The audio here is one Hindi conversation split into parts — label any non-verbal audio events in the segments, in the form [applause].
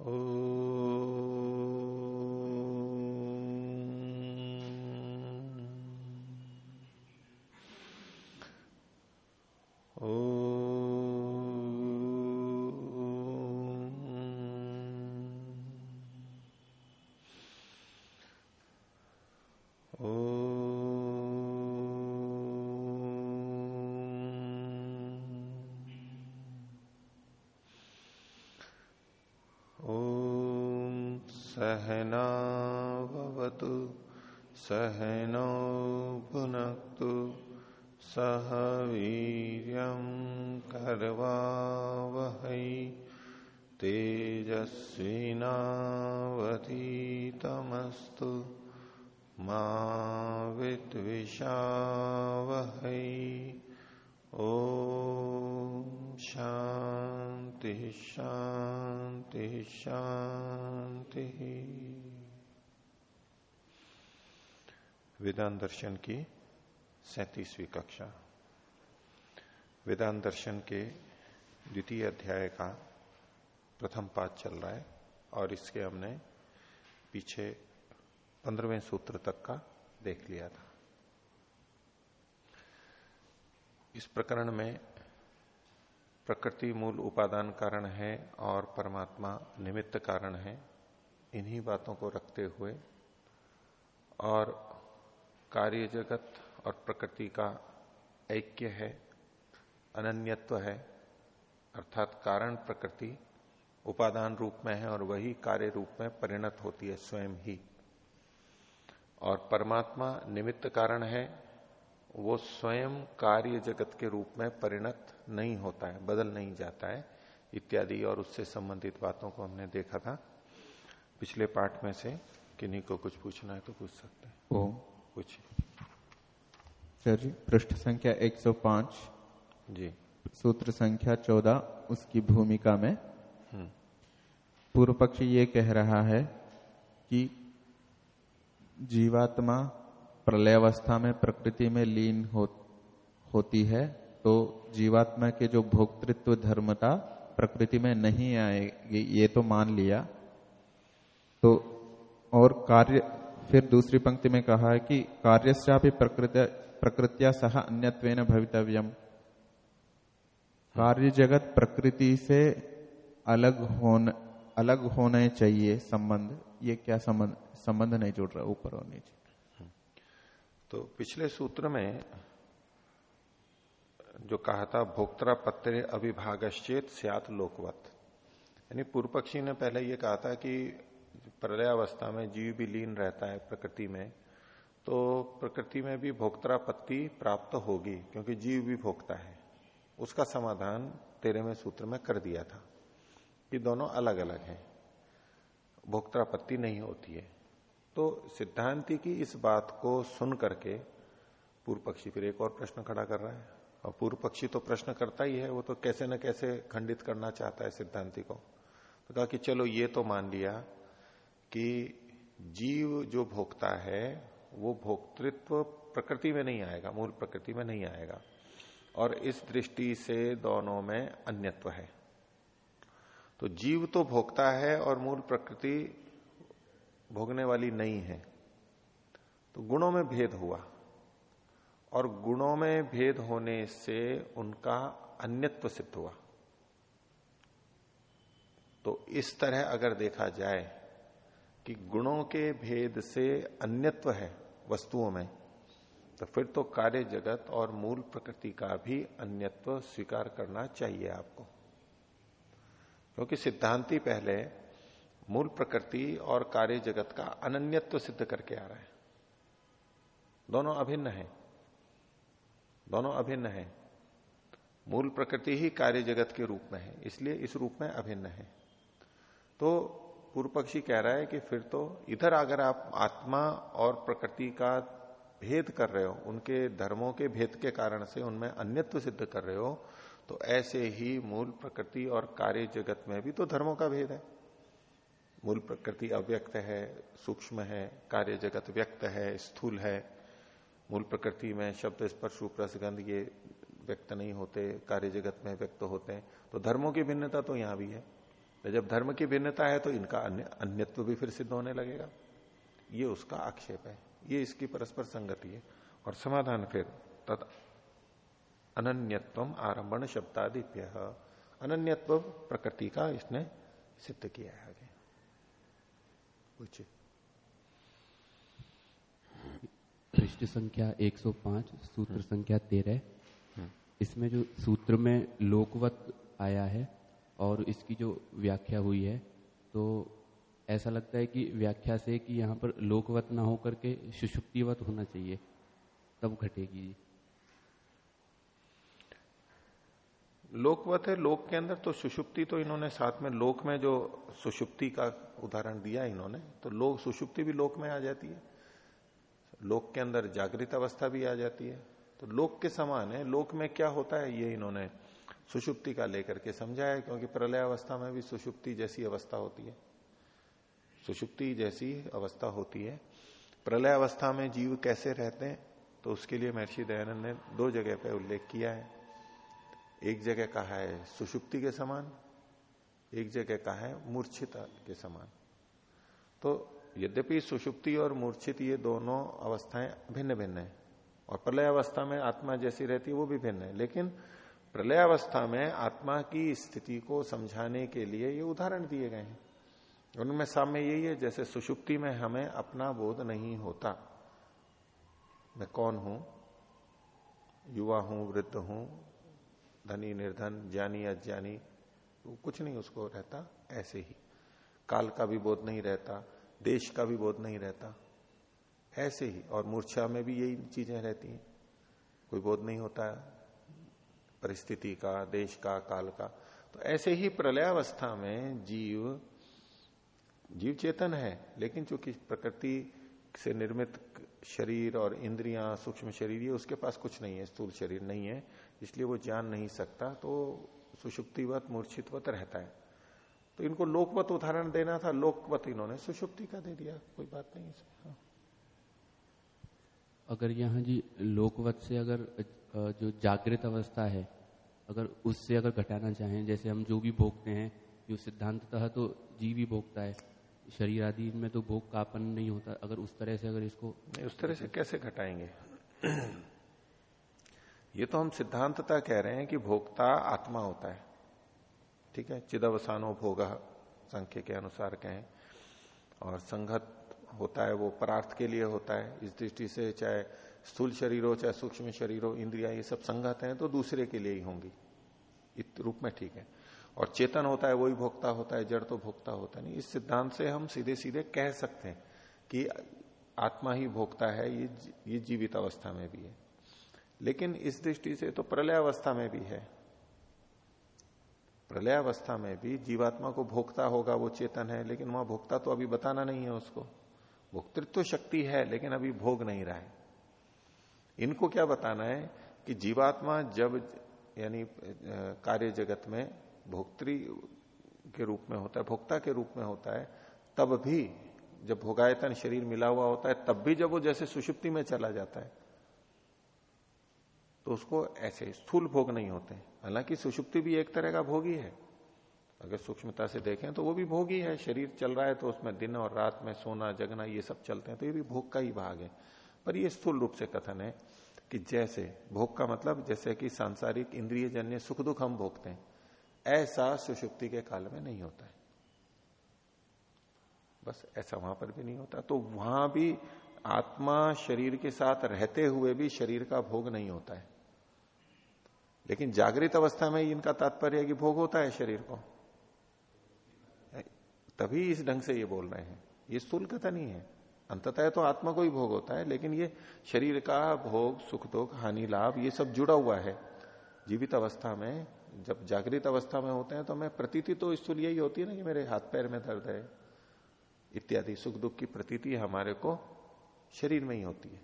Oh. वेदांत दर्शन की सैतीसवीं कक्षा। वेदांत दर्शन के द्वितीय अध्याय का प्रथम पाठ चल रहा है और इसके हमने पीछे पंद्रहवें सूत्र तक का देख लिया था। इस प्रकरण में प्रकृति मूल उपादान कारण है और परमात्मा निमित्त कारण है। इन्हीं बातों को रखते हुए और कार्य जगत और प्रकृति का ऐक्य है, अनन्यत्व है, अर्थात कारण प्रकृति उपादान रूप में है और वही कार्य रूप में परिणत होती है स्वयं ही। और परमात्मा निमित्त कारण है, वो स्वयं कार्य जगत के रूप में परिणत नहीं होता है, बदल नहीं जाता है, इत्यादि और उससे संबंधित बातों को हमने देखा था। पिछले पाठ में से किन्हीं को कुछ पूछना है तो पूछ सकते हैं। कुछ सर जी पृष्ठ संख्या 105 जी। सूत्र संख्या 14 उसकी भूमिका में। हम्म। पूर्व पक्षी ये कह रहा है कि जीवात्मा प्रलयावस्था में प्रकृति में लीन हो, होती है तो जीवात्मा के जो भोक्तृत्व धर्मता प्रकृति में नहीं आएगी ये तो मान लिया। तो और कार्य फिर दूसरी पंक्ति में कहा है कि प्रकृति प्रकृतिया सह अन्यत्वेन भवितव्यम कार्य जगत प्रकृति से अलग होने अलग होने चाहिए संबंध। ये क्या संबंध संबंध नहीं जुड़ रहा ऊपर और नीचे। तो पिछले सूत्र में जो कहा था, भोक्तरा पत्र अभिभागश्चेत सियात लोकवत। यानी पूर्व पक्षी ने पहले ये कहा था कि प्रलयावस्था में जीव भी लीन रहता है प्रकृति में तो प्रकृति में भी भोक्तरापत्ति प्राप्त होगी, क्योंकि जीव भी भोगता है। उसका समाधान तेरहवें सूत्र में कर दिया था कि दोनों अलग अलग हैं भोक्तरापत्ति नहीं होती है। तो सिद्धांति की इस बात को सुन करके पूर्व पक्षी फिर एक और प्रश्न खड़ा कर रहा है। और पूर्व पक्षी तो प्रश्न करता ही है, वो तो कैसे न कैसे खंडित करना चाहता है सिद्धांति को। तो कहा कि चलो ये तो मान लिया कि जीव जो भोगता है, वो भोक्तृत्व प्रकृति में नहीं आएगा, मूल प्रकृति में नहीं आएगा। और इस दृष्टि से दोनों में अन्यत्व है। तो जीव तो भोगता है और मूल प्रकृति भोगने वाली नहीं है। तो गुणों में भेद हुआ। और गुणों में भेद होने से उनका अन्यत्व सिद्ध हुआ। तो इस तरह अगर देखा जाए कि गुणों के भेद से अन्यत्व है वस्तुओं में तो फिर तो कार्य जगत और मूल प्रकृति का भी अन्यत्व स्वीकार करना चाहिए आपको। क्योंकि सिद्धांति पहले मूल प्रकृति और कार्य जगत का अनन्यत्व सिद्ध करके आ रहा है। दोनों अभिन्न है। दोनों अभिन्न है। मूल प्रकृति ही कार्य जगत के रूप में है, इसलिए इस रूप में अभिन्न है। तो पूर्व पक्षी कह रहा है कि फिर तो इधर अगर आप आत्मा और प्रकृति का भेद कर रहे हो, उनके धर्मों के भेद के कारण से उनमें अन्यत्व सिद्ध कर रहे हो तो ऐसे ही मूल प्रकृति और कार्य जगत में भी तो धर्मों का भेद है। मूल प्रकृति अव्यक्त है, सूक्ष्म है, कार्य जगत व्यक्त है, स्थूल है। मूल प्रकृति में शब्द स्पर्श रसगंध ये व्यक्त नहीं होते, कार्य जगत में व्यक्त होते हैं। तो धर्मों की भिन्नता तो यहाँ भी है। तो जब धर्म की भिन्नता है तो इनका अन्य अन्यत्व भी फिर सिद्ध होने लगेगा। ये उसका आक्षेप है। ये इसकी परस्पर संगति है। और समाधान फिर तद अनन्यत्व आरंभण शब्दादिप्य अनन्यत्व प्रकृति का इसने सिद्ध किया है आगे। पूछिए। पृष्ठ संख्या 105 सूत्र हम्म। संख्या 13 हम्म। इसमें जो सूत्र में लोकवत आया है और इसकी जो व्याख्या हुई है तो ऐसा लगता है कि व्याख्या से कि यहाँ पर लोकवत ना होकर के सुषुप्तिवत होना चाहिए, तब घटेगी जी। लोकवत है, लोक के अंदर तो सुषुप्ति तो इन्होंने साथ में, लोक में जो सुषुप्ति का उदाहरण दिया इन्होंने तो लोक, सुषुप्ति भी लोक में आ जाती है, लोक के अंदर जागृत अवस्था भी आ जाती है तो लोक के समान है, लोक में क्या होता है ये इन्होंने सुषुप्ति का लेकर के समझाया क्योंकि प्रलय अवस्था में भी सुषुप्ति जैसी अवस्था होती है। सुषुप्ति जैसी अवस्था होती है। प्रलय अवस्था में जीव कैसे रहते हैं तो उसके लिए महर्षि दयानंद ने दो जगह पर उल्लेख किया है। एक जगह कहा है सुषुप्ति के समान, एक जगह कहा है मूर्छिता के समान। तो यद्यपि सुषुप्ति और मूर्छित ये दोनों अवस्थाएँ भिन्न भिन्न है, और प्रलय अवस्था में आत्मा जैसी रहती है वो भी भिन्न है, लेकिन प्रलय अवस्था में आत्मा की स्थिति को समझाने के लिए ये उदाहरण दिए गए हैं। उनमें सामने यही है, जैसे सुषुप्ति में हमें अपना बोध नहीं होता। मैं कौन हूँ? युवा हूँ, वृद्ध हूँ, धनी, निर्धन, ज्ञानी, अज्ञानी तो कुछ नहीं उसको रहता, ऐसे ही। काल का भी बोध नहीं रहता, देश का भी बोध नहीं रहता, ऐसे ही। और मूर्छा में भी यही चीज़ें रहती हैं। कोई बोध नहीं होता परिस्थिति का, देश का, काल का तो ऐसे ही प्रलयावस्था में जीव जीव चेतन है, लेकिन चूँकि प्रकृति से निर्मित शरीर और इंद्रियाँ, सूक्ष्म शरीर, ये उसके पास कुछ नहीं है, स्थूल शरीर नहीं है, इसलिए वो जान नहीं सकता तो सुषुप्तिवत, मूर्छितवत रहता है तो इनको लोकवत उदाहरण देना था, लोकवत इन्होंने सुषुप्ति का दे दिया, कोई बात नहीं हाँ। अगर यहाँ जी लोकवत से अगर जो जागृत अवस्था है, अगर उससे अगर घटाना चाहें, जैसे हम जो भी भोगते हैं, जो सिद्धांततः तो जीव ही भोगता है, शरीर आदि में तो भोग कापन नहीं होता, अगर उस तरह से अगर इसको उस तरह से कैसे घटाएँगे? ये तो हम सिद्धांतता कह रहे हैं कि भोक्ता आत्मा होता है। ठीक है? चिदवसानो भोग, संख्य के अनुसार कहें। और संगत होता है, वो परार्थ के लिए होता है। इस दृष्टि से चाहे स्थूल शरीर हो चाहे सूक्ष्म शरीर हो इंद्रिया, ये सब संगत हैं तो दूसरे के लिए ही होंगी। इत रूप में ठीक है। और चेतन होता है, वही भोक्ता होता है, जड़ तो भोक्ता होता नहीं। इस सिद्धांत से हम सीधे सीधे कह सकते हैं कि आत्मा ही भोक्ता है, ये ये जीवित अवस्था में भी है। लेकिन इस दृष्टि से तो प्रलय अवस्था में भी है। प्रलय अवस्था में भी जीवात्मा को भोक्ता होगा, वो चेतन है, लेकिन वहाँ भोक्ता तो अभी बताना नहीं है उसको। भोक्तृत्व शक्ति है, लेकिन अभी भोग नहीं रहा है। इनको क्या बताना है कि जीवात्मा जब, यानी कार्य जगत में भोक्तृ के रूप में होता है, भोक्ता के रूप में होता है, तब भी जब भोगायतन शरीर मिला हुआ होता है, तब भी जब वो जैसे सुषुप्ति में चला जाता है तो उसको ऐसे स्थूल भोग नहीं होते हालाँकि सुषुप्ति भी एक तरह का भोग ही अगर सूक्ष्मता से देखें तो वो भी भोग है। शरीर चल रहा है तो उसमें दिन और रात में सोना, जगना, ये सब चलते हैं तो ये भी भोग का ही भाग है। पर ये स्थूल रूप से कथन है कि जैसे, भोग का मतलब जैसे कि सांसारिक इंद्रिय जन्य सुख दुख हम भोगते हैं, ऐसा सुषुप्ति के काल में नहीं होता है। बस ऐसा वहाँ पर भी नहीं होता। तो वहाँ भी आत्मा शरीर के साथ रहते हुए भी शरीर का भोग नहीं होता है। लेकिन जागृत अवस्था में इनका तात्पर्य कि भोग होता है शरीर को। तभी इस ढंग से ये बोल रहे हैं। ये स्थूल कथा नहीं है। अंततः तो आत्मा को ही भोग होता है लेकिन ये शरीर का भोग सुख दुख हानि लाभ ये सब जुड़ा हुआ है। जीवित अवस्था में जब जागृत अवस्था में होते हैं तो हमें प्रतीति तो स्थूल यही होती है ना कि मेरे हाथ पैर में दर्द है। इत्यादि सुख दुख की प्रतीति हमारे को शरीर में ही होती है।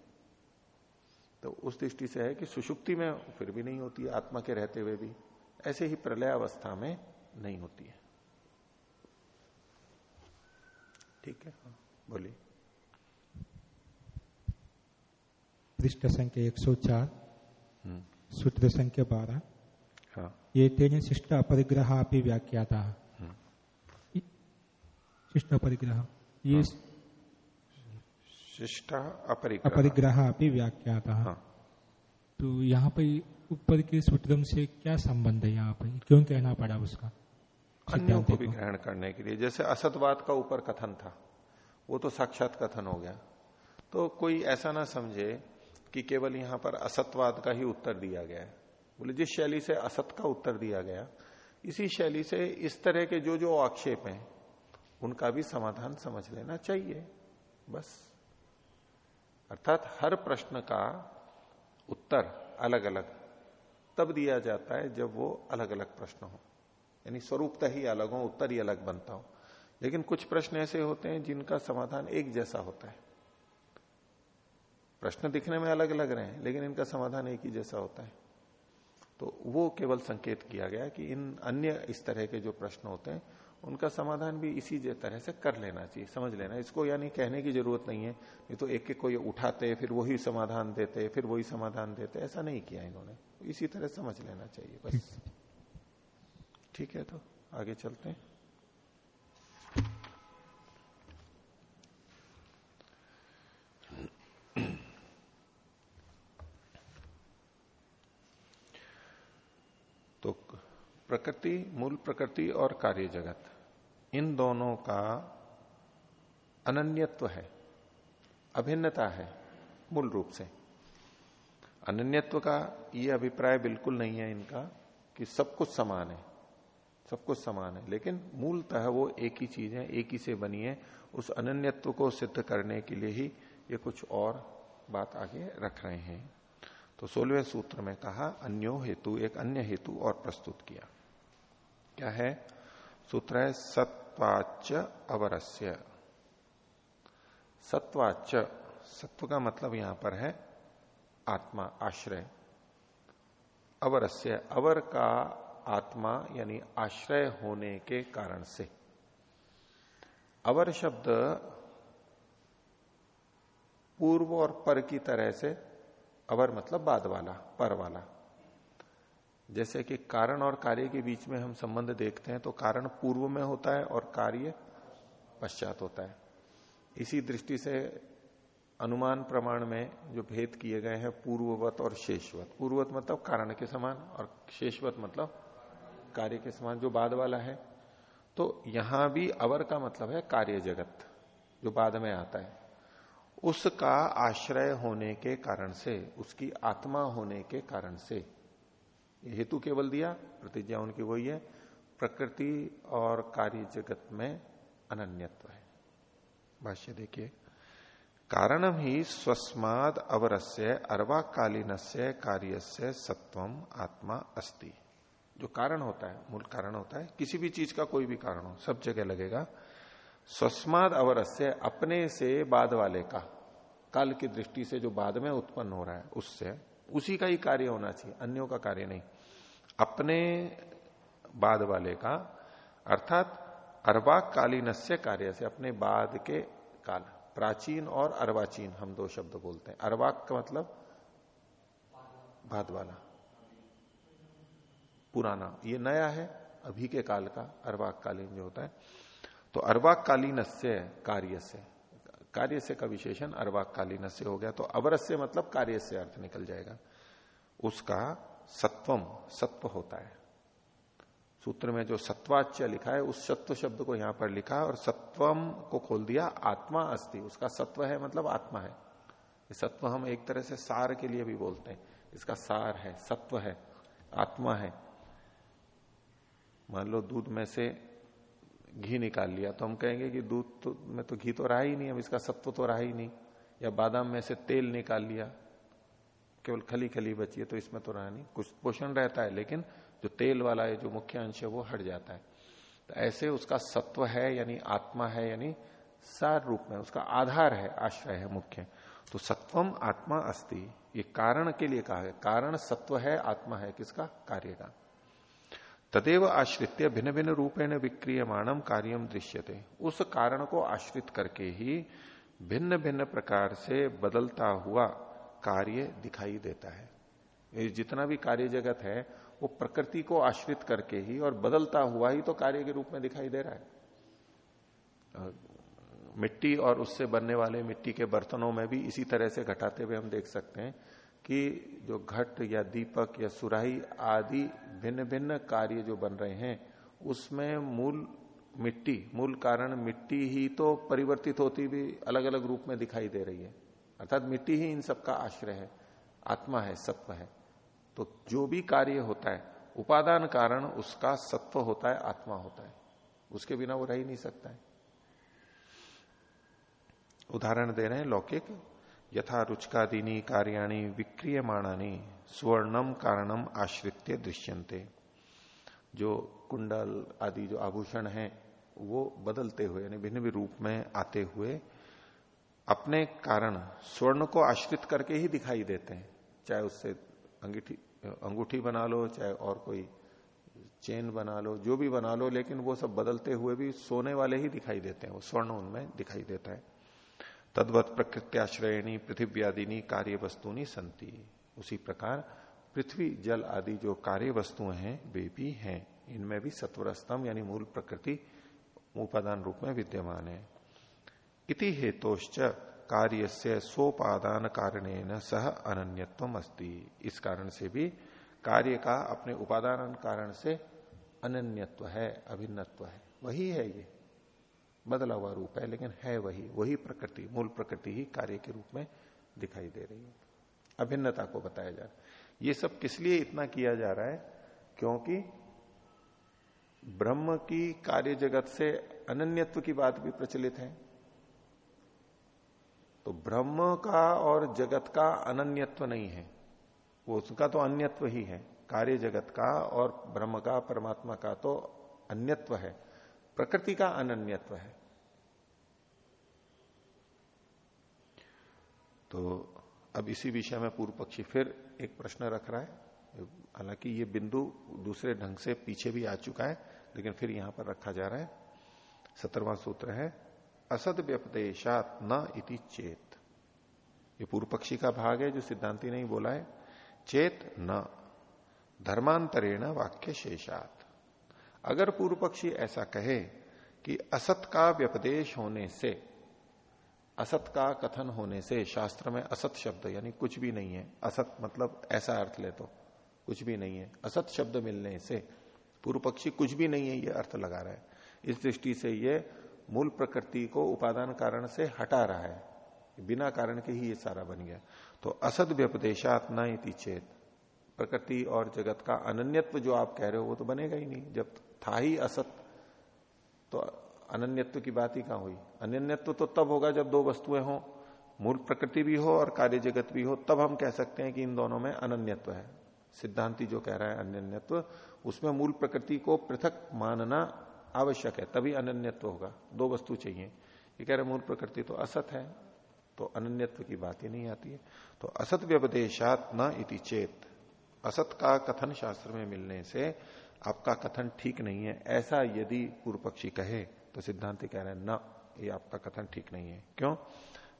तो उस दृष्टि से है कि सुषुप्ति में फिर भी नहीं होती आत्मा के रहते हुए भी। ऐसे ही प्रलय अवस्था में नहीं होती है। ठीक है हाँ, बोलिए। पृष्ठ संख्या एक सौ चार हम्म। सूत्र संख्या बारह। हाँ। ये तेन शिष्ट अपरिग्रह व्याख्या था। हम्म। शिष्ट परिग्रह ये शिष्ट अपरिग्रह। अपरिग्रह अभी व्याख्यात हाँ। तो यहाँ पे ऊपर के सूत्रम से क्या संबंध है यहाँ पे? क्यों कहना पड़ा उसका? अन्यों को भी ग्रहण करने के लिए। जैसे असतवाद का ऊपर कथन था वो तो साक्षात कथन हो गया। तो कोई ऐसा ना समझे कि केवल यहाँ पर असतवाद का ही उत्तर दिया गया है। बोले, जिस शैली से असत का उत्तर दिया गया, इसी शैली से इस तरह के जो जो आक्षेप हैं, उनका भी समाधान समझ लेना चाहिए। बस। अर्थात हर प्रश्न का उत्तर अलग अलग तब दिया जाता है जब वो अलग अलग प्रश्न हो। यानी स्वरूपता ही अलग हो, उत्तर ही अलग बनता हो। लेकिन कुछ प्रश्न ऐसे होते हैं जिनका समाधान एक जैसा होता है। प्रश्न दिखने में अलग अलग रहे हैं लेकिन इनका समाधान एक ही जैसा होता है। तो वो केवल संकेत किया गया कि इन अन्य इस तरह के जो प्रश्न होते हैं उनका समाधान भी इसी तरह से कर लेना चाहिए समझ लेना। इसको यानी कहने की ज़रूरत नहीं है नहीं तो एक एक को ये उठाते फिर वही समाधान देते फिर वही समाधान देते ऐसा नहीं किया इन्होंने। इसी तरह समझ लेना चाहिए बस। ठीक है तो आगे चलते हैं तो प्रकृति, मूल प्रकृति और कार्य जगत। इन दोनों का अनन्यत्व है, अभिन्नता है, मूल रूप से। अनन्यत्व का ये अभिप्राय बिल्कुल नहीं है इनका कि सब कुछ समान है, सब कुछ समान है। लेकिन मूलतः वो एक ही चीज़ है, एक ही से बनी है। उस अनन्यत्व को सिद्ध करने के लिए ही ये कुछ और बात आगे रख रहे हैं। तो सोलहवें सूत्र में कहा, अन्यो हेतु, एक अन्य हेतु और प्रस्तुत किया। क्या है? सूत्र है सत्वाच अवरस्य। सत्वाच सत्व का मतलब यहाँ पर है आत्मा, आश्रय। अवरस्य, अवर का आत्मा यानी आश्रय होने के कारण से। अवर शब्द पूर्व और पर की तरह से, अवर मतलब बाद वाला, पर वाला। जैसे कि कारण और कार्य के बीच में हम संबंध देखते हैं तो कारण पूर्व में होता है और कार्य पश्चात होता है। इसी दृष्टि से अनुमान प्रमाण में जो भेद किए गए हैं, पूर्ववत और शेषवत। पूर्ववत मतलब कारण के समान और शेषवत मतलब कार्य के समान, जो बाद वाला है। तो यहाँ भी अवर का मतलब है कार्य जगत, जो बाद में आता है। उसका आश्रय होने के कारण से, उसकी आत्मा होने के कारण से हेतु केवल दिया, प्रतिज्ञा उनकी वही है। प्रकृति और कार्य जगत में अनन्यत्व है। भाष्य देखिए। कारणम ही स्वस्माद अवरस्य अर्वाकालीन से कार्य से सत्वम आत्मा अस्ति। जो कारण होता है, मूल कारण होता है, किसी भी चीज़ का कोई भी कारण हो, सब जगह लगेगा। स्वस्माद अवरस्य अपने से बाद वाले का, काल की दृष्टि से जो बाद में उत्पन्न हो रहा है, उससे, उसी का ही कार्य होना चाहिए, अन्यों का कार्य नहीं। अपने बाद वाले का, अर्थात अर्वाक कालीन से कार्य से अपने बाद के काल, प्राचीन और अर्वाचीन हम दो शब्द बोलते हैं। अर्वाक का मतलब बाद वाला। पुराना, ये नया है, अभी के काल का अर्वाक कालीन जो होता है। तो अर्वाक कालीन से कार्य से कार्य से का विशेषण अर्वाक कालीन से हो गया तो अवरस्य मतलब कार्य से अर्थ निकल जाएगा। उसका सत्वम, सत्व होता है। सूत्र में जो सत्वाच्य लिखा है, उस सत्व शब्द को यहाँ पर लिखा और सत्वम को खोल दिया, आत्मा अस्थि उसका सत्व है मतलब आत्मा है। सत्व हम एक तरह से सार के लिए भी बोलते हैं। इसका सार है, सत्व है, आत्मा है। मान लो दूध में से घी निकाल लिया तो हम कहेंगे कि दूध तो में तो घी तो रहा ही नहीं, अब इसका सत्व तो रहा ही नहीं। या बादाम में से तेल निकाल लिया केवल खली खली बची है तो इसमें तो रहा नहीं कुछ पोषण रहता है, लेकिन जो तेल वाला है, जो मुख्य अंश है, वो हट जाता है। तो ऐसे उसका सत्व है, यानी आत्मा है, यानी सार रूप में, उसका आधार है, आश्रय है मुख्य। तो सत्वम आत्मा अस्ति, ये कारण के लिए कहा है कारण सत्व है, आत्मा है, किसका? कार्य का। तदेव आश्रित्य भिन्न भिन्न रूपेण विक्रियमाणम कार्यम दृश्यते। उस कारण को आश्रित करके ही भिन्न भिन्न प्रकार से बदलता हुआ कार्य दिखाई देता है। ये जितना भी कार्य जगत है, वो प्रकृति को आश्रित करके ही और बदलता हुआ ही तो कार्य के रूप में दिखाई दे रहा है। मिट्टी और उससे बनने वाले मिट्टी के बर्तनों में भी इसी तरह से घटाते हुए हम देख सकते हैं कि जो घट या दीपक या सुराही आदि भिन्न भिन्न कार्य जो बन रहे हैं, उसमें मूल मिट्टी, मूल कारण मिट्टी ही तो परिवर्तित होती भी अलग अलग रूप में दिखाई दे रही है। अर्थात मिट्टी ही इन सबका आश्रय है, आत्मा है, सत्व है। तो जो भी कार्य होता है, उपादान कारण उसका सत्व होता है, आत्मा होता है। उसके बिना वो रह ही नहीं सकता है। उदाहरण दे रहे हैं लौकिक, यथा रुचकादीनी कार्याणी विक्रियमाणानी स्वर्णम कारणम आश्रित्य दृश्यंते जो कुंडल आदि, जो आभूषण हैं, वो बदलते हुए, यानी भिन्न भिन्न रूप में आते हुए अपने कारण स्वर्ण को आश्रित करके ही दिखाई देते हैं। चाहे उससे अंगीठी, अंगूठी बना लो, चाहे और कोई चेन बना लो, जो भी बना लो, लेकिन वो सब बदलते हुए भी सोने वाले ही दिखाई देते हैं। वो स्वर्ण उनमें दिखाई देता है। तद्वत प्रकृत्याश्रयणी पृथ्वी कार्य वस्तुनी संति। उसी प्रकार पृथ्वी, जल आदि जो कार्य वस्तुएँ हैं, वे भी हैं। इनमें भी सत्वर स्तंभ यानी मूल प्रकृति उपादान रूप में विद्यमान है। इति हेतोश्च कार्य से सोपादान कारण सह अनन्यत्व अस्ति इस कारण से भी कार्य का अपने उपादान कारण से अनन्यत्व है, अभिन्नत्व है। वही है ये। बदला हुआ रूप है, लेकिन है वही। वही प्रकृति, मूल प्रकृति ही कार्य के रूप में दिखाई दे रही है। अभिन्नता को बताया जा रहा है। ये सब किस लिए इतना किया जा रहा है? क्योंकि ब्रह्म की कार्य जगत से अनन्यत्व की बात भी प्रचलित है। तो ब्रह्म का और जगत का अनन्यत्व नहीं है। वो उसका तो अन्यत्व ही है। कार्य जगत का और ब्रह्म का, परमात्मा का तो अन्यत्व है। प्रकृति का अनन्यत्व है। तो अब इसी विषय में पूर्व पक्षी फिर एक प्रश्न रख रहा है। हालाँकि ये बिंदु दूसरे ढंग से पीछे भी आ चुका है, लेकिन फिर यहाँ पर रखा जा रहा है। सत्रवा सूत्र है असद व्यपदेशात न इति चेत। ये पूर्व पक्षी का भाग है, जो सिद्धांति नहीं बोला है, चेत न, धर्मांतरेण वाक्य शेषात अगर पूर्व पक्षी ऐसा कहे कि असत का व्यपदेश होने से, असत का कथन होने से, शास्त्र में असत शब्द, यानी कुछ भी नहीं है, असत मतलब ऐसा अर्थ ले तो कुछ भी नहीं है, असत शब्द मिलने से पूर्व पक्षी कुछ भी नहीं है, ये अर्थ लगा रहा है। इस दृष्टि से ये मूल प्रकृति को उपादान कारण से हटा रहा है। बिना कारण के ही ये सारा बन गया। तो असद व्यपदेशात न चेत। प्रकृति और जगत का अनन्यत्व जो आप कह रहे हो, वो तो बनेगा ही नहीं। जब था ही असत तो अनन्यत्व की बात ही कहाँ हुई? अनन्यत्व तो तब होगा जब दो वस्तुएँ हो। मूल प्रकृति भी हो और कार्य जगत भी हो, तब हम कह सकते हैं कि इन दोनों में अनन्यत्व है। सिद्धांति जो कह रहा है अनन्यत्व, उसमें मूल प्रकृति को पृथक मानना आवश्यक है, तभी अनन्यत्व होगा। दो वस्तु चाहिए। ये कह रहे मूल प्रकृति तो असत है तो अनन्यत्व की बात ही नहीं आती है। तो असत व्यपदेशात न इति चेत। असत का कथन शास्त्र में मिलने से आपका कथन ठीक नहीं है। ऐसा यदि पूर्व पक्षी कहे तो सिद्धांत कह रहे हैं, न, ये आपका कथन ठीक नहीं है। क्यों?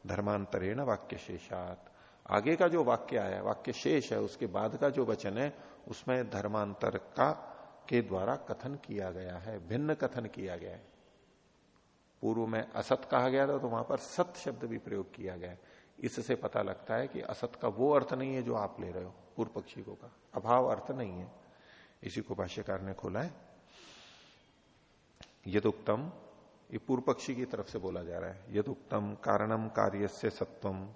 धर्मांतरेण वाक्य शेषात आगे का जो वाक्य आया वाक्य शेष है, उसके बाद का जो वचन है, उसमें धर्मांतर का के द्वारा कथन किया गया है, भिन्न कथन किया गया है। पूर्व में असत कहा गया था तो वहाँ पर सत शब्द भी प्रयोग किया गया है। इससे पता लगता है कि असत का वो अर्थ नहीं है जो आप ले रहे हो, पूर्व पक्षी को का। अभाव अर्थ नहीं है। इसी को भाष्यकार ने खोला है। यदुक्तम, ये पूर्व पक्षी की तरफ़ से बोला जा रहा है। यदुक्तम, कारणम कार्य से सत्वम।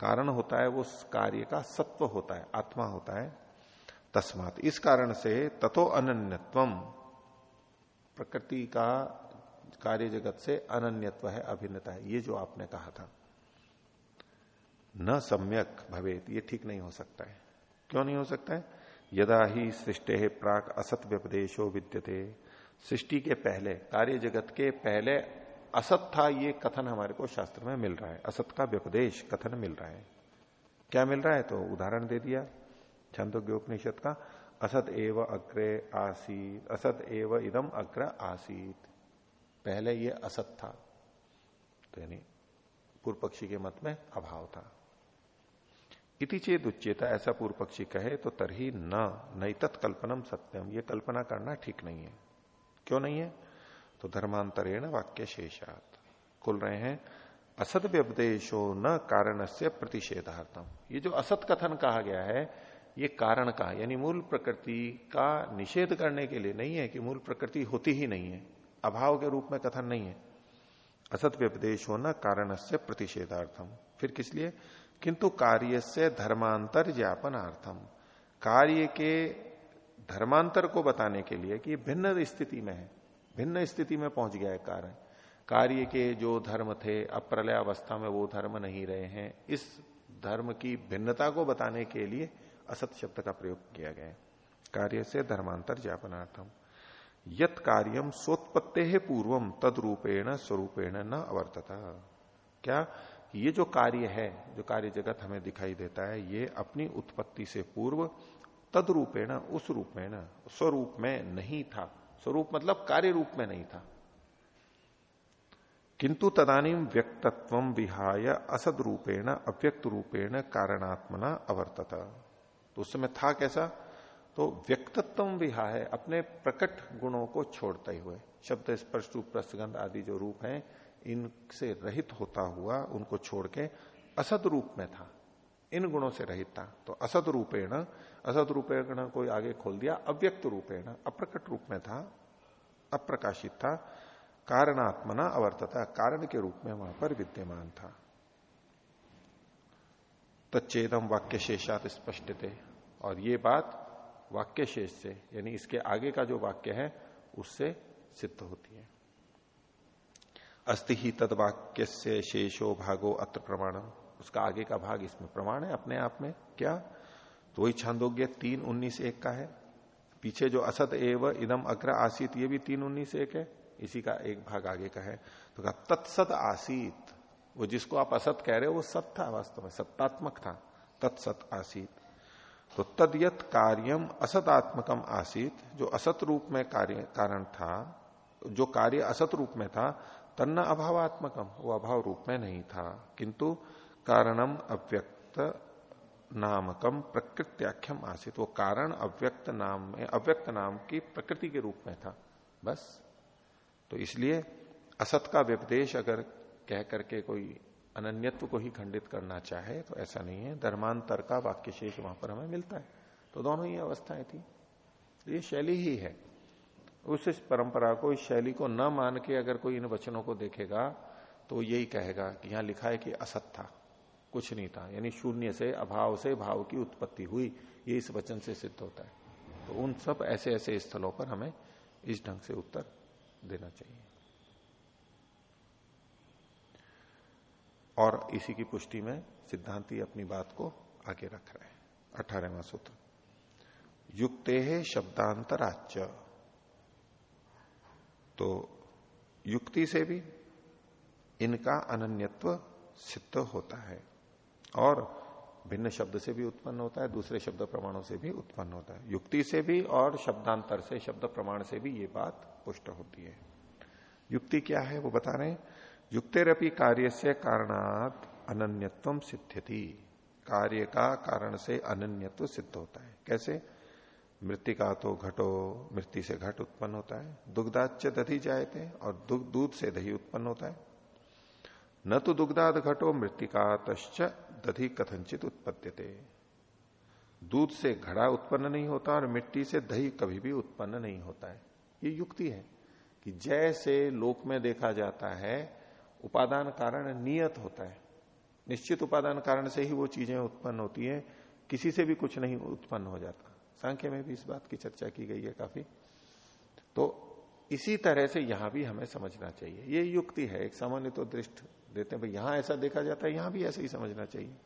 कारण होता है वो कार्य का सत्व होता है, आत्मा होता है। तस्मात। इस कारण से तथो अनन्यत्व। प्रकृति का कार्य जगत से अनन्यत्व है, अभिन्नता है। ये जो आपने कहा था। न सम्यक भवेत, ये ठीक नहीं हो सकता है। क्यों नहीं हो सकता है? यदा ही सृष्टि प्राक असत व्यपदेशो विद्यते। सृष्टि के पहले, कार्य जगत के पहले असत था, ये कथन हमारे को शास्त्र में मिल रहा है। असत का व्यपदेश कथन मिल रहा है। क्या मिल रहा है? तो उदाहरण दे दिया। छंदोग्योपनिषद का, असत एव अग्रे आसीत, असत एव इदम अग्र आसीत। पहले ये असत था तो यानी पूर्व पक्षी के मत में अभाव था। इति चेत उच्चेता ऐसा पूर्व पक्षी कहे तो तरही न, नहीं तत्कल्पनम सत्यम, ये कल्पना करना ठीक नहीं है। क्यों नहीं है? तो धर्मांतरेण वाक्य शेषात खोल रहे हैं असत व्यपदेशो न कारण से प्रतिषेधार्थम। ये जो असत कथन कहा गया है ये कारण का यानी मूल प्रकृति का निषेध करने के लिए नहीं है कि मूल प्रकृति होती ही नहीं है। अभाव के रूप में कथन नहीं है। असत व्यपदेश होना कारण से प्रतिषेधार्थम। फिर किस लिए? किंतु कार्य से धर्मांतर ज्ञापनार्थम कार्य के धर्मांतर को बताने के लिए कि भिन्न स्थिति में है। भिन्न स्थिति में पहुँच गया है कारण कार्य के जो धर्म थे अप्रलय अवस्था में वो धर्म नहीं रहे हैं। इस धर्म की भिन्नता को बताने के लिए असत शब्द का प्रयोग किया गया है। कार्य से धर्मांतर ज्ञापनार्थम यत कार्यम सोत्पत्ते पूर्वम तद रूपेण स्वरूपेण न अवर्तता। क्या? ये जो कार्य है, जो कार्य जगत हमें दिखाई देता है, ये अपनी उत्पत्ति से पूर्व तद रूपेण उस रूप में न, स्वरूप में नहीं था। स्वरूप मतलब कार्य रूप में नहीं था। किंतु तदानीम व्यक्तत्व विहाय असद रूपेण अव्यक्त रूपेण कारणात्मना अवर्तता। तो उस समय था कैसा? तो व्यक्तित्व विहा है अपने प्रकट गुणों को छोड़ते हुए। शब्द स्पर्श, रूप प्रसगंध आदि जो रूप हैं, इनसे रहित होता हुआ उनको छोड़ के असद रूप में था। इन गुणों से रहित था। तो असद रूपेण असद रूपेण कोई आगे खोल दिया, अव्यक्त रूपेण, अप्रकट रूप में था, अप्रकाशित था, कारणात्मना अवर्तता कारण के रूप में वहाँ पर विद्यमान था। तच्चेदम वाक्य शेषात स्पष्ट थे और ये बात वाक्य शेष से, यानी इसके आगे का जो वाक्य है, उससे सिद्ध होती है। अस्ति ही तद वाक्य से शेषो भागो अत्र प्रमाणम। उसका आगे का भाग इसमें प्रमाण है अपने आप में। क्या? तो वही छांदोग्य तीन उन्नीस एक का है। पीछे जो असत एव इदम अग्र आसित, ये भी तीन उन्नीस एक है। इसी का एक भाग आगे का है। तो कहा, तत्सत आसित। वो जिसको आप असत कह रहे हो, वो सत था वास्तव में, सत्तात्मक था, तत्सत आसित। तो तदयत कार्यम असतात्मकम आसित, जो असत रूप में कार्य, कारण था, जो कार्य असत रूप में था, तन्ना अभावात्मकम, वो अभाव रूप में नहीं था, किंतु कारणम अव्यक्त नामकम प्रकृत्याख्यम आसित। वो कारण अव्यक्त नाम में, अव्यक्त नाम की प्रकृति के रूप में था, बस। तो इसलिए असत का व्यपदेश अगर कह करके कोई अनन्यत्व को ही खंडित करना चाहे तो ऐसा नहीं है। धर्मांतर का वाक्य शेष वहाँ पर हमें मिलता है। तो दोनों ही अवस्थाएँ थी। ये शैली ही है। उस परंपरा को, इस शैली को न मान के अगर कोई इन वचनों को देखेगा तो यही कहेगा कि यहाँ लिखा है कि असत था, कुछ नहीं था। यानी शून्य से, अभाव से, भाव की उत्पत्ति हुई। ये इस वचन से सिद्ध होता है। तो उन सब ऐसे ऐसे स्थलों पर हमें इस ढंग से उत्तर देना चाहिए। और इसी की पुष्टि में सिद्धांति अपनी बात को आगे रख रहे हैं। अठारहवा सूत्र। युक्ते है शब्दांतराच तो युक्ति से भी इनका अनन्यत्व सिद्ध होता है और भिन्न शब्द से भी उत्पन्न होता है, दूसरे शब्द प्रमाणों से भी उत्पन्न होता है। युक्ति से भी और शब्दांतर से, शब्द प्रमाण से भी ये बात पुष्ट होती है। युक्ति क्या है वो बता रहे हैं। युक्तेरपी कार्य से कारणात अनन्यत्व सिद्ध्यति। कार्य का कारण से अनन्यत्व सिद्ध होता है। कैसे? मृतिका तो घटो मृत्यु से घट उत्पन्न होता है। दुग्धाच दधी जायते और दुग्ध, दूध से दही उत्पन्न होता है। न तो दुग्धाद घटो मृतिका तश्च दधी कथनचित उत्पत्ति दूध से घड़ा उत्पन्न नहीं होता और मिट्टी से दही कभी भी उत्पन्न नहीं होता है। ये युक्ति है कि जैसे लोक में देखा जाता है उपादान कारण नियत होता है। निश्चित उपादान कारण से ही वो चीज़ें उत्पन्न होती है। किसी से भी कुछ नहीं उत्पन्न हो जाता। सांख्य में भी इस बात की चर्चा की गई है काफ़ी। तो इसी तरह से यहाँ भी हमें समझना चाहिए। ये युक्ति है, एक सामान्य तो दृष्ट देते हैं, भाई, यहाँ ऐसा देखा जाता है, यहाँ भी ऐसे ही समझना चाहिए।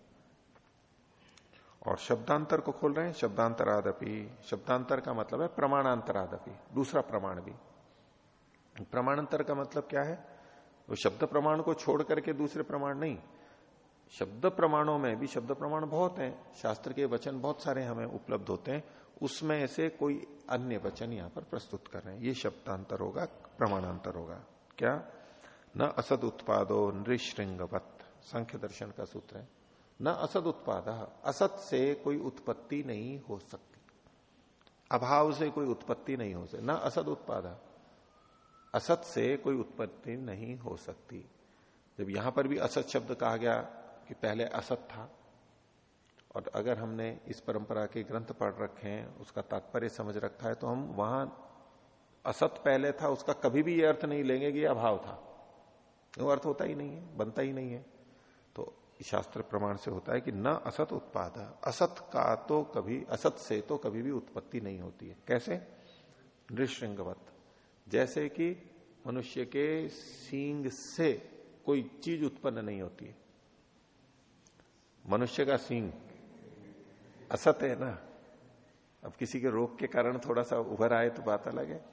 और शब्दांतर को खोल रहे हैं, शब्दांतरादपि। शब्दांतर का मतलब है प्रमाणांतरादपि, दूसरा प्रमाण भी। प्रमाणांतर का मतलब क्या है? वो शब्द प्रमाण को छोड़ करके दूसरे प्रमाण नहीं। शब्द प्रमाणों में भी शब्द प्रमाण बहुत हैं। शास्त्र के वचन बहुत सारे हमें उपलब्ध होते हैं। उसमें से कोई अन्य वचन यहाँ पर प्रस्तुत कर रहे हैं। ये शब्दांतर होगा, प्रमाणांतर होगा। क्या? न असद उत्पादो नृश्रृंगवत संख्य दर्शन का सूत्र है। न असद उत्पाद असत से कोई उत्पत्ति नहीं हो सकती। अभाव से कोई उत्पत्ति नहीं हो सकती। न असद उत्पाद असत से कोई उत्पत्ति नहीं हो सकती। जब यहाँ पर भी असत शब्द कहा गया कि पहले असत था, और अगर हमने इस परंपरा के ग्रंथ पढ़ रखे हैं, उसका तात्पर्य समझ रखा है तो हम वहाँ असत पहले था, उसका कभी भी ये अर्थ नहीं लेंगे कि अभाव था। वो अर्थ होता ही नहीं है, बनता ही नहीं है। तो शास्त्र प्रमाण से होता है कि न असत उत्पाद, असत का तो कभी, असत से तो कभी भी उत्पत्ति नहीं होती है। कैसे? नृशृंगवत जैसे कि मनुष्य के सींग से कोई चीज़ उत्पन्न नहीं होती है। मनुष्य का सींग असत है ना? अब किसी के रोग के कारण थोड़ा सा उभर आए तो बात अलग है।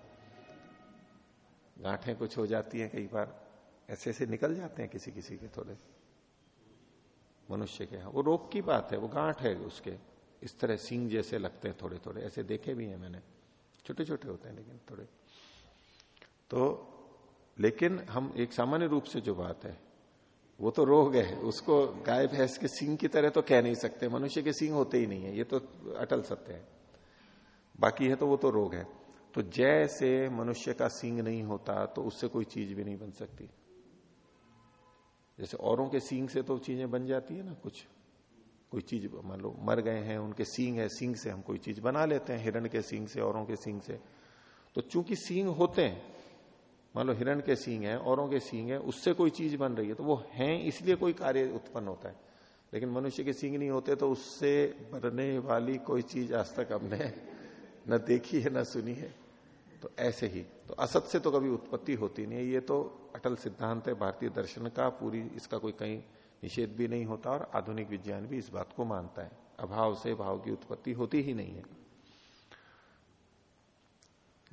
गांठें कुछ हो जाती हैं कई बार। ऐसे ऐसे निकल जाते हैं किसी किसी के थोड़े। मनुष्य के यहाँ। वो रोग की बात है, वो गांठ है उसके। इस तरह सींग जैसे लगते हैं थोड़े थोड़े ऐसे देखे भी हैं मैंने। छोटे छोटे होते हैं लेकिन थोड़े। तो लेकिन हम एक सामान्य रूप से जो बात है, वो तो रोग है। उसको गाय, भैंस के सींग की तरह तो कह नहीं सकते। मनुष्य के सींग होते ही नहीं है। ये तो अटल सत्य है। बाकी है तो वो तो रोग है। तो जैसे मनुष्य का सींग नहीं होता तो उससे कोई चीज़ भी नहीं बन सकती। जैसे औरों के सींग से तो चीज़ें बन जाती है ना, कुछ। कोई चीज़, मान लो, मर गए हैं, उनके सींग है सींग से हम कोई चीज़ बना लेते हैं, हिरण के सींग से, औरों के सींग से। तो चूँकि सींग होते हैं मान लो हिरण के सींग है, औरों के सींग है, उससे कोई चीज़ बन रही है तो वो है, इसलिए कोई कार्य उत्पन्न होता है। लेकिन मनुष्य के सींग नहीं होते तो उससे बनने वाली कोई चीज़ आज तक हमने [laughs] न देखी है, न सुनी है। तो ऐसे ही तो असत से तो कभी उत्पत्ति होती नहीं है, ये तो अटल सिद्धांत है, भारतीय दर्शन का, पूरी इसका कोई कहीं निषेध भी नहीं होता, और आधुनिक विज्ञान भी इस बात को मानता है। अभाव से भाव की उत्पत्ति होती ही नहीं है।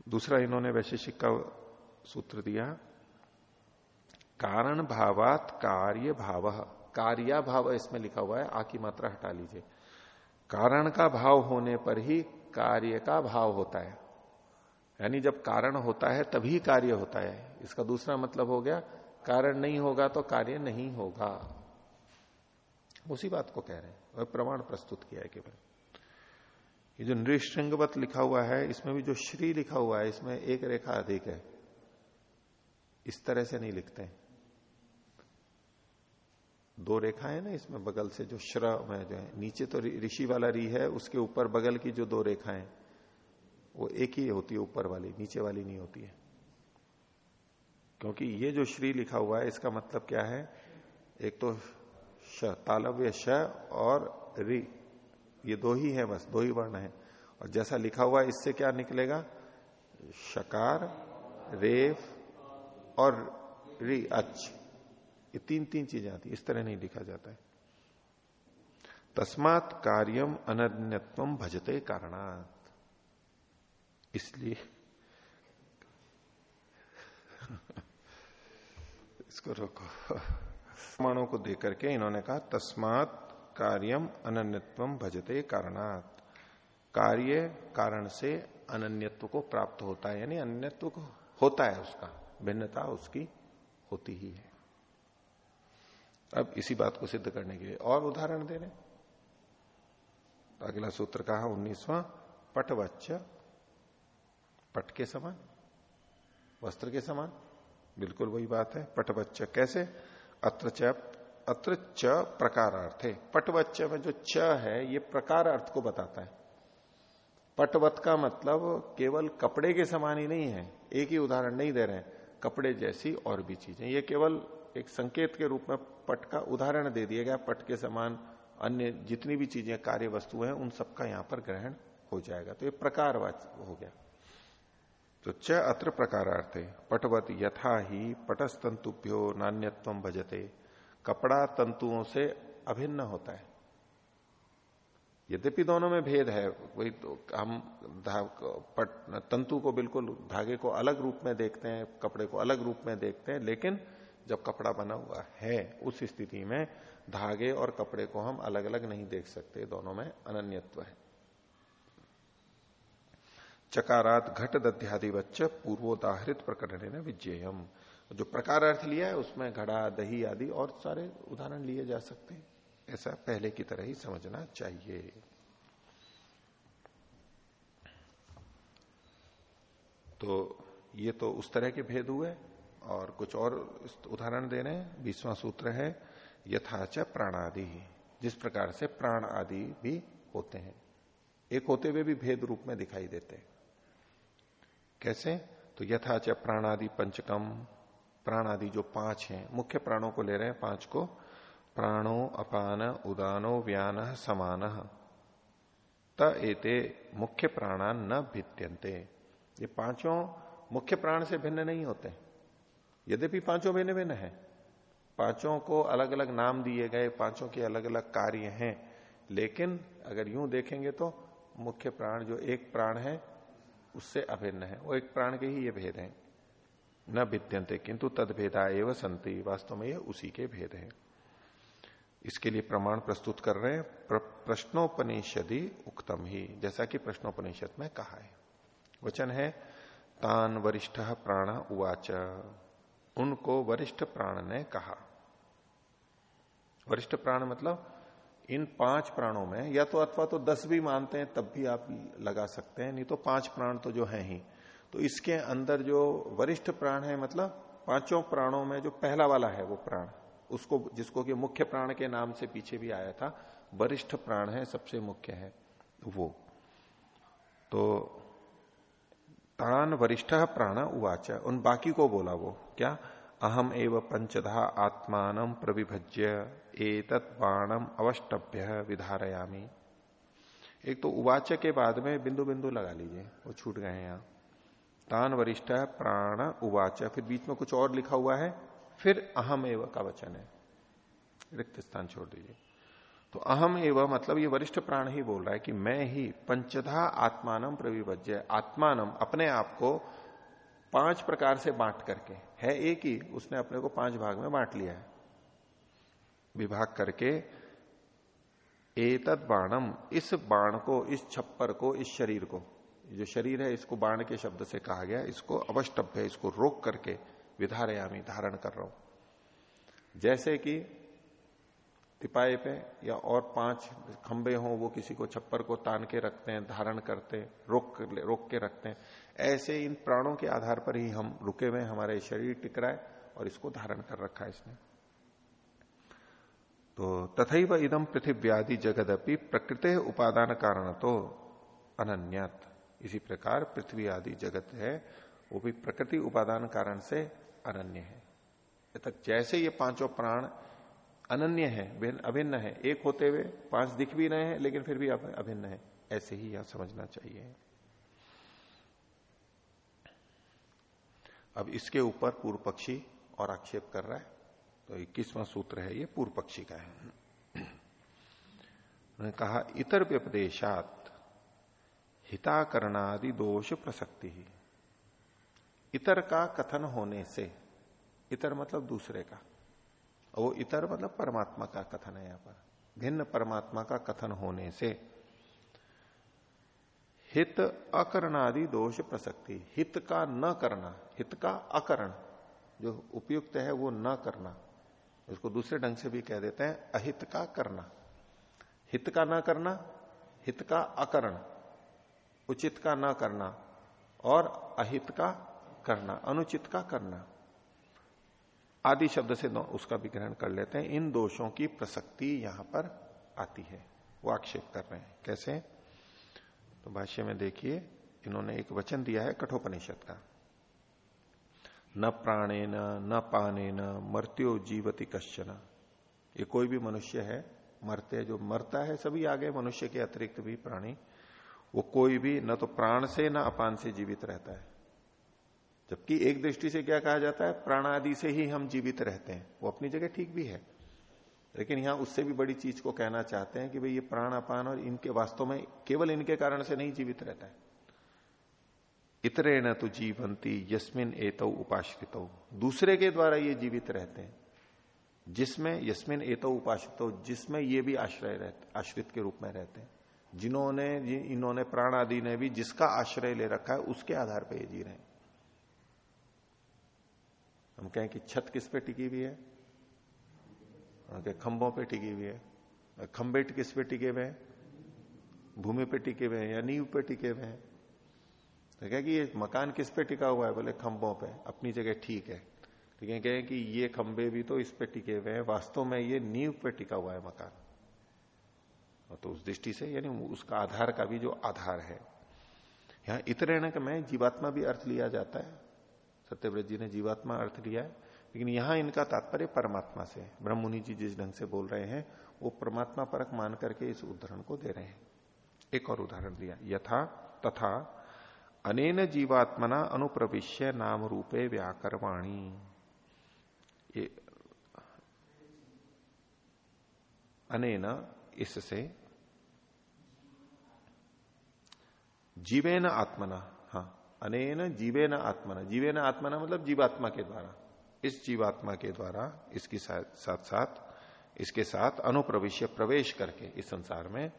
दूसरा इन्होंने वैशेषिक का सूत्र दिया कारण भावात कार्य भाव कार्या भाव इसमें लिखा हुआ है, आ की मात्रा हटा लीजिए। कारण का भाव होने पर ही कार्य का भाव होता है। यानी जब कारण होता है, तभी कार्य होता है। इसका दूसरा मतलब हो गया, कारण नहीं होगा तो कार्य नहीं होगा। उसी बात को कह रहे हैं और प्रमाण प्रस्तुत किया है केवल। ये जो नृशृंगवत लिखा हुआ है, इसमें भी जो श्री लिखा हुआ है, इसमें एक रेखा अधिक है। इस तरह से नहीं लिखते दो रेखा है ना इसमें, बगल से जो श्र में जो है, नीचे तो ऋषि वाला री है, उसके ऊपर बगल की जो दो रेखाएँ, वो एक ही होती है ऊपर वाली, नीचे वाली नहीं होती है। क्योंकि ये जो श्री लिखा हुआ है, इसका मतलब क्या है? एक तो श, तालव्य श और रि, ये दो ही है बस, दो ही वर्ण है। और जैसा लिखा हुआ है, इससे क्या निकलेगा? शकार, रेफ और री अच ये तीन तीन चीज़ें आती इस तरह नहीं लिखा जाता है। तस्मात कार्यम अनन्यत्व भजते कारणात। इसलिए [laughs] इसको रोको। प्रमाणों को देकर के इन्होंने कहा, तस्मात कार्यम अनन्यत्व भजते कारणात। कार्य कारण से अनन्यत्व को प्राप्त होता है, यानी अन्यत्व को होता है उसका। भिन्नता उसकी होती ही है। अब इसी बात को सिद्ध करने के लिए और उदाहरण दे रहे अगला सूत्र कहा? उन्नीसवा, पटवच्च, पट के समान, वस्त्र के समान। बिल्कुल वही बात है, पटवच्च कैसे? अत्र च अत्र च प्रकारार्थ। है पटवच्च में जो च है, ये प्रकार अर्थ को बताता है। पटवत का मतलब केवल कपड़े के समान ही नहीं है, एक ही उदाहरण नहीं दे रहे हैं। कपड़े जैसी और भी चीज़ें। ये केवल एक संकेत के रूप में पट का उदाहरण दे दिया गया। पट के समान अन्य जितनी भी चीज़ें, कार्य वस्तु हैं, उन सबका यहाँ पर ग्रहण हो जाएगा। तो ये प्रकार हो गया। तो च अत्र प्रकारार्थ पटवत यथा ही पटस्तंतुभ्यो नान्यत्व भजते। कपड़ा तंतुओं से अभिन्न होता है। यद्यपि दोनों में भेद है, वही तो हम पट तंतु को बिल्कुल धागे को अलग रूप में देखते हैं, कपड़े को अलग रूप में देखते हैं, लेकिन जब कपड़ा बना हुआ है, उस स्थिति में धागे और कपड़े को हम अलग अलग नहीं देख सकते, दोनों में अनन्यत्व है। चकारात घट दध्यादि बच्च पूर्वोदाहरित प्रकरण विजयम जो प्रकार अर्थ लिया है, उसमें घड़ा, दही आदि और सारे उदाहरण लिए जा सकते हैं। ऐसा पहले की तरह ही समझना चाहिए। तो ये तो उस तरह के भेद हुए और कुछ और उदाहरण दे रहे हैं। बीसवां सूत्र है, यथाच प्राण प्राणादि। जिस प्रकार से प्राण आदि भी होते हैं। एक होते हुए भी भेद रूप में दिखाई देते हैं। कैसे? तो यथाच प्राणादि पंचकम। प्राण आदि जो पाँच हैं, मुख्य प्राणों को ले रहे हैं, पाँच को प्राणो अपान उदानो व्यान समान। त मुख्य प्राणान न भित्यंते ये पाँचों मुख्य प्राण से भिन्न नहीं होते। यद्यपि पाँचों भिन्न भिन्न है। पाँचों को अलग अलग नाम दिए गए, पाँचों के अलग अलग कार्य हैं। लेकिन अगर यूँ देखेंगे तो मुख्य प्राण जो एक प्राण है, उससे अभिन्न है। वो एक प्राण के ही ये भेद है। न भिद्यंते किंतु तद भेदा एवं संति वास्तव में ये उसी के भेद है। इसके लिए प्रमाण प्रस्तुत कर रहे हैं। प्र, प्रश्नोपनिषदि उक्तम ही जैसा कि प्रश्नोपनिषद में कहा है। वचन है तान वरिष्ठ प्राण उवाच। उनको वरिष्ठ प्राण ने कहा। वरिष्ठ प्राण मतलब इन पाँच प्राणों में या तो अथवा तो दस भी मानते हैं तब भी आप लगा सकते हैं नहीं तो पाँच प्राण तो जो है ही। तो इसके अंदर जो वरिष्ठ प्राण है मतलब पाँचों प्राणों में जो पहला वाला है वो प्राण। उसको, जिसको कि मुख्य प्राण के नाम से पीछे भी आया था, वरिष्ठ प्राण है, सबसे मुख्य है, वो। तो तान वरिष्ठ प्राण उवाच। उन बाकी को बोला वो, क्या? अहम एव पंचधा आत्मान प्रविभज्य, एतत् बाणम अवस्टभ्य विधारयामी। एक तो उवाच के बाद में बिंदु बिंदु लगा लीजिए, वो छूट गए हैं यहाँ। तान वरिष्ठ प्राण उवाच। फिर बीच में कुछ और लिखा हुआ है फिर अहम एव का वचन है। रिक्त स्थान छोड़ दीजिए। तो अहम एवं मतलब ये वरिष्ठ प्राण ही बोल रहा है कि मैं ही पंचधा आत्मानम प्रविभज्य आत्मानम अपने आप को पाँच प्रकार से बांट करके, है एक ही, उसने अपने को पाँच भाग में बांट लिया है। विभाग करके एतद बाणम इस बाण को, इस छप्पर को, इस शरीर को जो शरीर है, इसको बाण के शब्द से कहा गया, इसको अवस्टभ्य इसको रोक करके विधारयामी, धारण कर रहा हूँ। जैसे कि तिपाए पे या और पाँच खंबे हों, वो किसी को छप्पर को तान के रखते हैं, धारण करते हैं, रोक रोक के रखते हैं। ऐसे इन प्राणों के आधार पर ही हम रुके हुए हमारे शरीर टिक रहा है और इसको धारण कर रखा है इसने। तो तथा व इदम पृथ्व्यादि जगदपि प्रकृति उपादान कारण तो अनन्यत। इसी प्रकार पृथ्वी आदि जगत है, वो भी प्रकृति उपादान कारण से अनन्य है। तक जैसे ये पाँचों प्राण अनन्य है अभिन्न है, एक होते हुए पाँच दिख भी रहे हैं, लेकिन फिर भी अभिन्न है। ऐसे ही यहाँ समझना चाहिए। अब इसके ऊपर पूर्व पक्षी और आक्षेप कर रहा है तो इक्कीसवां सूत्र है, ये पूर्व पक्षी का है। उन्होंने कहा, इतर व्यपदेशात हिताकरणादि दोष प्रसक्ति ही। इतर का कथन होने से, इतर मतलब दूसरे का। वो इतर मतलब परमात्मा का कथन है यहाँ पर। भिन्न परमात्मा का कथन होने से हित अकरणादि दोष प्रसक्ति। हित का न करना, हित का अकरण जो उपयुक्त है वो न करना। उसको दूसरे ढंग से भी कह देते हैं, अहित का करना। हित का न करना, हित का अकरण। उचित का न करना और अहित का करना, अनुचित का करना। आदि शब्द से उसका भी ग्रहण कर लेते हैं। इन दोषों की प्रसक्ति यहाँ पर आती है। वो आक्षेप कर रहे हैं। कैसे? तो भाष्य में देखिए, इन्होंने एक वचन दिया है कठोपनिषद का। न प्राणे न न पाने न मर्त्यो जीवती कश्चन। ये कोई भी मनुष्य है, मरते जो मरता है, सभी आगे मनुष्य के अतिरिक्त भी प्राणी। वो कोई भी, न तो प्राण से, न अपान से जीवित रहता है। जबकि एक दृष्टि से क्या कहा जाता है? प्राणादि से ही हम जीवित रहते हैं। वो अपनी जगह ठीक भी है। लेकिन यहाँ उससे भी बड़ी चीज़ को कहना चाहते हैं कि भाई ये प्राण अपान और इनके वास्तव में केवल इनके कारण से नहीं जीवित रहता है। इतरे न तो जीवंती, यस्मिन एतो उपाश्रित। दूसरे के द्वारा ये जीवित रहते हैं। जिसमें यस्मिन एतो उपाश्रित, जिसमें ये भी आश्रय रहते आश्रित के रूप में रहते हैं। जिन्होंने इन्होंने प्राण आदि ने भी जिसका आश्रय ले रखा है, उसके आधार पर ये जी रहे हैं। हम कहें कि छत किस पे टिकी हुई है? के खंभों पे टिकी हुई है। खंबे किस पे टिके हुए हैं? भूमि पे टिके हुए हैं या नींव पे टिके हुए हैं? तो क्या कि ये मकान किस पे टिका हुआ है? बोले, खंभों पे। अपनी जगह ठीक है। तो कहे कि ये खंबे भी तो इस पे टिके हुए हैं। वास्तव में ये नींव पे टिका हुआ है मकान। तो उस दृष्टि से, यानी उसका आधार का भी जो आधार है। यहाँ इतरेणक में जीवात्मा भी अर्थ लिया जाता है। सत्यव्रत जी ने जीवात्मा अर्थ लिया है, लेकिन यहाँ इनका तात्पर्य परमात्मा से ब्रह्ममुनि जी जिस ढंग से बोल रहे हैं, वो परमात्मा परक मान करके इस उदाहरण को दे रहे हैं। एक और उदाहरण दिया, यथा तथा अनेन जीवात्मना अनुप्रविश्य नाम रूपे व्याकरवाणी। अनेन इससे जीवेन आत्मना अनेन जीवेन आत्मना। जीवेन आत्मना मतलब जीवात्मा के द्वारा। इस जीवात्मा के द्वारा इसके साथ साथ इसके साथ अनुप्रविश्य प्रवेश करके इस संसार में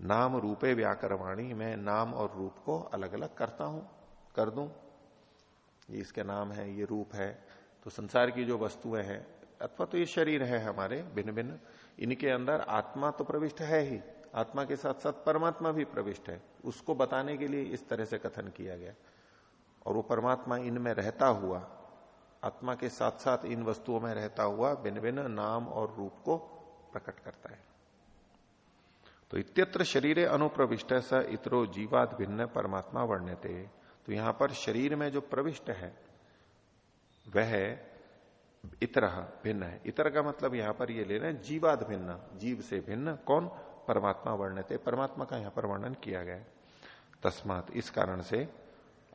नाम रूपे व्याकरवाणी में नाम और रूप को अलग अलग करता हूँ, कर दूँ। ये इसके नाम है, ये रूप है। तो संसार की जो वस्तुएँ हैं, अथवा तो ये शरीर है हमारे भिन्न भिन्न इनके अंदर आत्मा तो प्रविष्ट है ही। आत्मा के साथ साथ परमात्मा भी प्रविष्ट है। उसको बताने के लिए इस तरह से कथन किया गया। और वो परमात्मा इनमें रहता हुआ, आत्मा के साथ साथ इन वस्तुओं में रहता हुआ भिन्न भिन्न नाम और रूप को प्रकट करता है। तो इत्यत्र शरीर अनुप्रविष्ट स इतरो जीवाद भिन्न परमात्मा वर्ण्यते। तो यहाँ पर शरीर में जो प्रविष्ट है, वह इतर भिन्न है। इतर का मतलब यहाँ पर ये ले रहे हैं, जीवाद भिन्न, जीव से भिन्न, कौन? परमात्मा वर्णते परमात्मा का यहाँ पर वर्णन किया गया तस्मात इस कारण से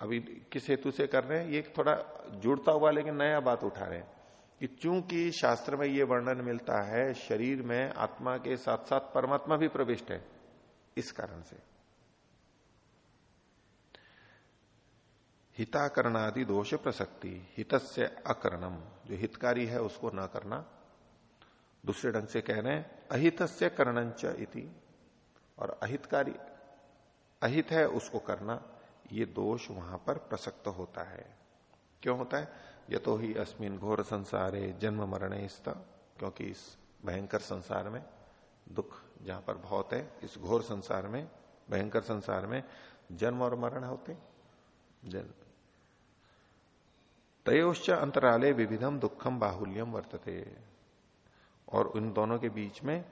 अभी किस हेतु से कर रहे हैं, ये थोड़ा जुड़ता हुआ लेकिन नया बात उठा रहे हैं कि चूँकि शास्त्र में ये वर्णन मिलता है, शरीर में आत्मा के साथ साथ परमात्मा भी प्रविष्ट है, इस कारण से। हिताकरणादि दोष प्रसक्ति हित से अकरणम। जो हितकारी है, उसको ना करना। दूसरे ढंग से कह रहे हैं अहित से करणंच इति। और अहितकारी, अहित है उसको करना, ये दोष वहाँ पर प्रसक्त होता है। क्यों होता है? ये तो ही अस्मिन घोर संसारे जन्म मरण क्योंकि इस भयंकर संसार में दुख जहाँ पर बहुत है, इस घोर संसार में, भयंकर संसार में जन्म और मरण होते। जन्म तयोश्च अंतराले विविधम दुखम बाहुल्यम वर्तते। और उन दोनों के बीच में,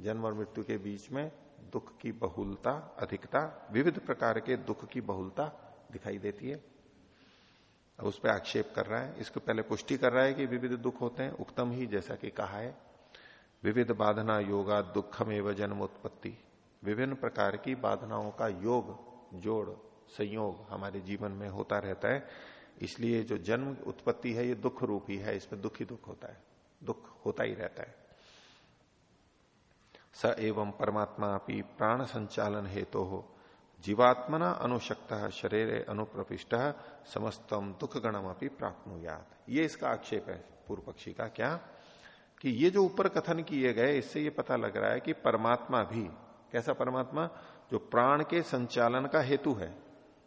जन्म और मृत्यु के बीच में दुख की बहुलता अधिकता, विविध प्रकार के दुख की बहुलता दिखाई देती है। अब उस पर आक्षेप कर रहा है। इसको पहले पुष्टि कर रहा है कि विविध दुख होते हैं। उक्तम ही जैसा कि कहा है, विविध बाधना योगा, दुखम एवं जन्म उत्पत्ति। विभिन्न प्रकार की बाधनाओं का योग, जोड़, संयोग हमारे जीवन में होता रहता है। इसलिए जो जन्म उत्पत्ति है, ये दुख रूप ही। है इसमें दुख ही दुख होता है। दुख होता ही रहता है। स एवं परमात्मा अपनी प्राण संचालन हेतु हो जीवात्मना अनुशक्त, शरीर अनुप्रविष्ट समस्तम दुख गणम अपनी प्राप्त ये इसका आक्षेप है पूर्व पक्षी का क्या? कि ये जो ऊपर कथन किए गए, इससे ये पता लग रहा है कि परमात्मा भी, कैसा परमात्मा? जो प्राण के संचालन का हेतु है।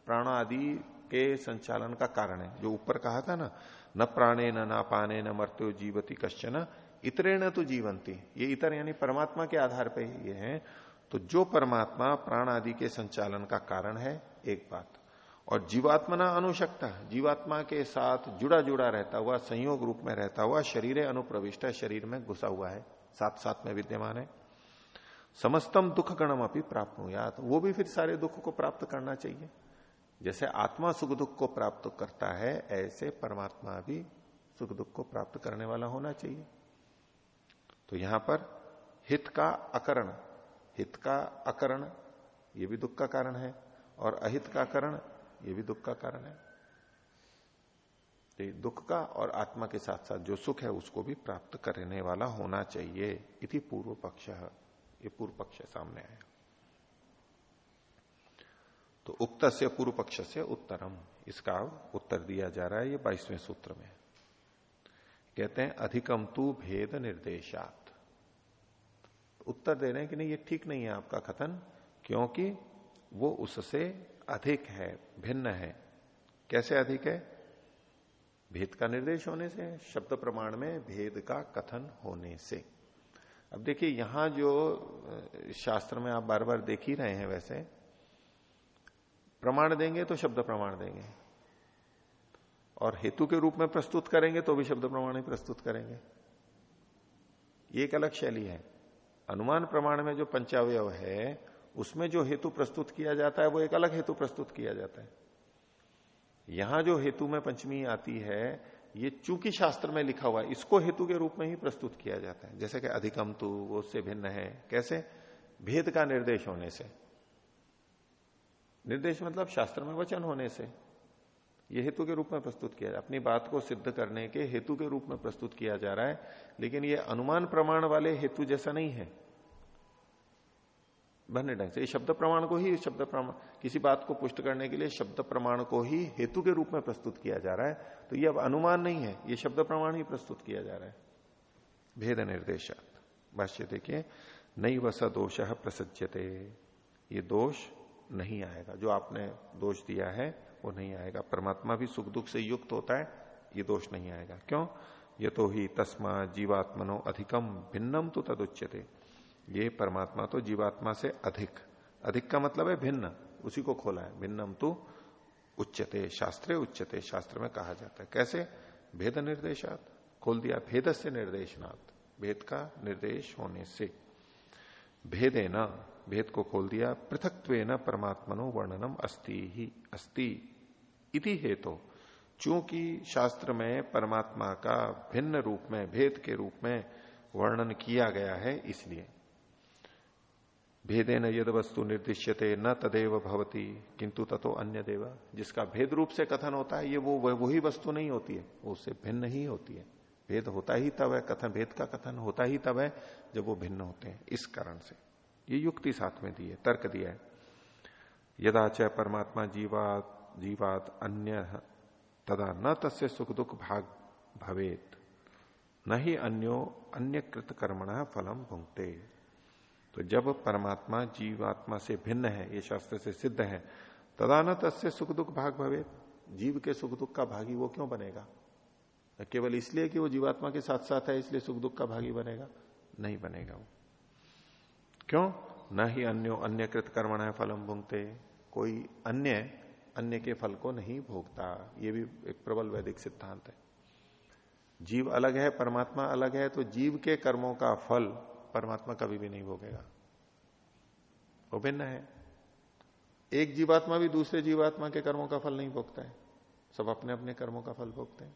प्राण आदि के संचालन का कारण है। जो ऊपर कहा था ना न प्राणे न ना पाने न मृत्यु जीवती कश्चन। इतरे न तो जीवंती ये इतर यानी परमात्मा के आधार पर ये है। तो जो परमात्मा प्राण आदि के संचालन का कारण है, एक बात। और जीवात्मा अनुशक्ता जीवात्मा के साथ जुड़ा जुड़ा रहता हुआ, संयोग रूप में रहता हुआ, शरीर अनुप्रविष्ट है, शरीर में घुसा हुआ है। साथ साथ में विद्यमान है। समस्तम दुख गणम अपनी प्राप्त हुआ वो भी फिर सारे दुख को प्राप्त करना चाहिए। जैसे आत्मा सुख दुख को प्राप्त करता है, ऐसे परमात्मा भी सुख दुख को प्राप्त करने वाला होना चाहिए। तो यहाँ पर हित का अकरण, हित का अकरण, ये भी दुख का कारण है, और अहित का करण, ये भी दुख का कारण है। तो दुख का और आत्मा के साथ साथ जो सुख है, उसको भी प्राप्त करने वाला होना चाहिए। इति पूर्व पक्ष, ये पूर्व पक्ष सामने आया। तो उक्त से पूर्व पक्ष से उत्तरम। इसका उत्तर दिया जा रहा है, ये बाईसवें सूत्र में। कहते हैं अधिकम तू भेद निर्देशात। उत्तर दे रहे हैं कि नहीं, ये ठीक नहीं है आपका कथन, क्योंकि वो उससे अधिक है, भिन्न है। कैसे अधिक है? भेद का निर्देश होने से, शब्द प्रमाण में भेद का कथन होने से। अब देखिए, यहाँ जो शास्त्र में आप बार बार देख ही रहे हैं वैसे प्रमाण देंगे तो शब्द प्रमाण देंगे। और हेतु के रूप में प्रस्तुत करेंगे तो भी शब्द प्रमाण ही प्रस्तुत करेंगे। ये एक अलग शैली है। अनुमान प्रमाण में जो पंचावय है, उसमें जो हेतु प्रस्तुत किया जाता है, वो एक अलग हेतु प्रस्तुत किया जाता है। यहाँ जो हेतु में पंचमी आती है, ये चूँकि शास्त्र में लिखा हुआ है, इसको हेतु के रूप में ही प्रस्तुत किया जाता है। जैसे कि अधिकम तु वो उससे भिन्न है। कैसे? भेद का निर्देश होने से। निर्देश मतलब शास्त्र में वचन होने से। यह हेतु के रूप में प्रस्तुत किया जाए अपनी बात को सिद्ध करने के हेतु के रूप में प्रस्तुत किया जा रहा है, लेकिन यह अनुमान प्रमाण वाले हेतु जैसा नहीं है। भन्य ढंग से शब्द प्रमाण को ही, शब्द प्रमाण, किसी बात को पुष्ट करने के लिए शब्द प्रमाण को ही हेतु के रूप में प्रस्तुत किया जा रहा है। तो यह अब अनुमान नहीं है, ये शब्द प्रमाण ही प्रस्तुत किया जा रहा है। भेद निर्देशात। भाष्य देखिए नई वसा दोष प्रसज्यते। ये दोष नहीं आएगा। जो आपने दोष दिया है, वो नहीं आएगा। परमात्मा भी सुख दुख से युक्त होता है, ये दोष नहीं आएगा। क्यों? ये तो ही तस्मा जीवात्मनो अधिकम भिन्नम तो तदुच्यते। ये परमात्मा तो जीवात्मा से अधिक। अधिक का मतलब है भिन्न। उसी को खोला है। भिन्नम तो उच्चते शास्त्रे उच्चते शास्त्र में कहा जाता है। कैसे? भेद निर्देशात। खोल दिया भेद से निर्देशनाथ भेद का निर्देश होने से। भेदे न भेद को खोल दिया पृथकत्व न परमात्मनो वर्णनम अस्ति ही अस्ति इति हेतु। तो, चूँकि शास्त्र में परमात्मा का भिन्न रूप में भेद के रूप में वर्णन किया गया है इसलिए। भेदे न यद वस्तु निर्दिश्यते न तदेव भवती किंतु ततो अन्य देव जिसका भेद रूप से कथन होता है ये वो वही वस्तु नहीं होती है वो उससे भिन्न ही होती है। भेद होता ही तब है कथन भेद का कथन होता ही तब है जब वो भिन्न होते हैं इस कारण से। ये युक्ति साथ में दी है, तर्क दिया है। यदा च परमात्मा जीवात जीवात अन्य, तदा न तस्य सुख दुख भाग भवेत। न ही अन्यो अन्य कृत कर्मण फलम भुंगते तो जब परमात्मा जीवात्मा से भिन्न है, ये शास्त्र से सिद्ध है, तदा न तस्य सुख दुख भाग भवे जीव के सुख दुख का भागी वो क्यों बनेगा? केवल इसलिए कि वो जीवात्मा के साथ साथ है, इसलिए सुख दुख का भागी बनेगा? नहीं बनेगा वो। क्यों? न ही अन्यो अन्य कृत कर्मण है फलम भूंगते। कोई अन्य अन्य के फल को नहीं भोगता। ये भी एक प्रबल वैदिक सिद्धांत है। जीव अलग है, परमात्मा अलग है तो जीव के कर्मों का फल परमात्मा कभी भी नहीं भोगेगा। वो भिन्न है। एक जीवात्मा भी दूसरे जीवात्मा के कर्मों का फल नहीं भोगता है। सब अपने अपने कर्मों का फल भोगते हैं।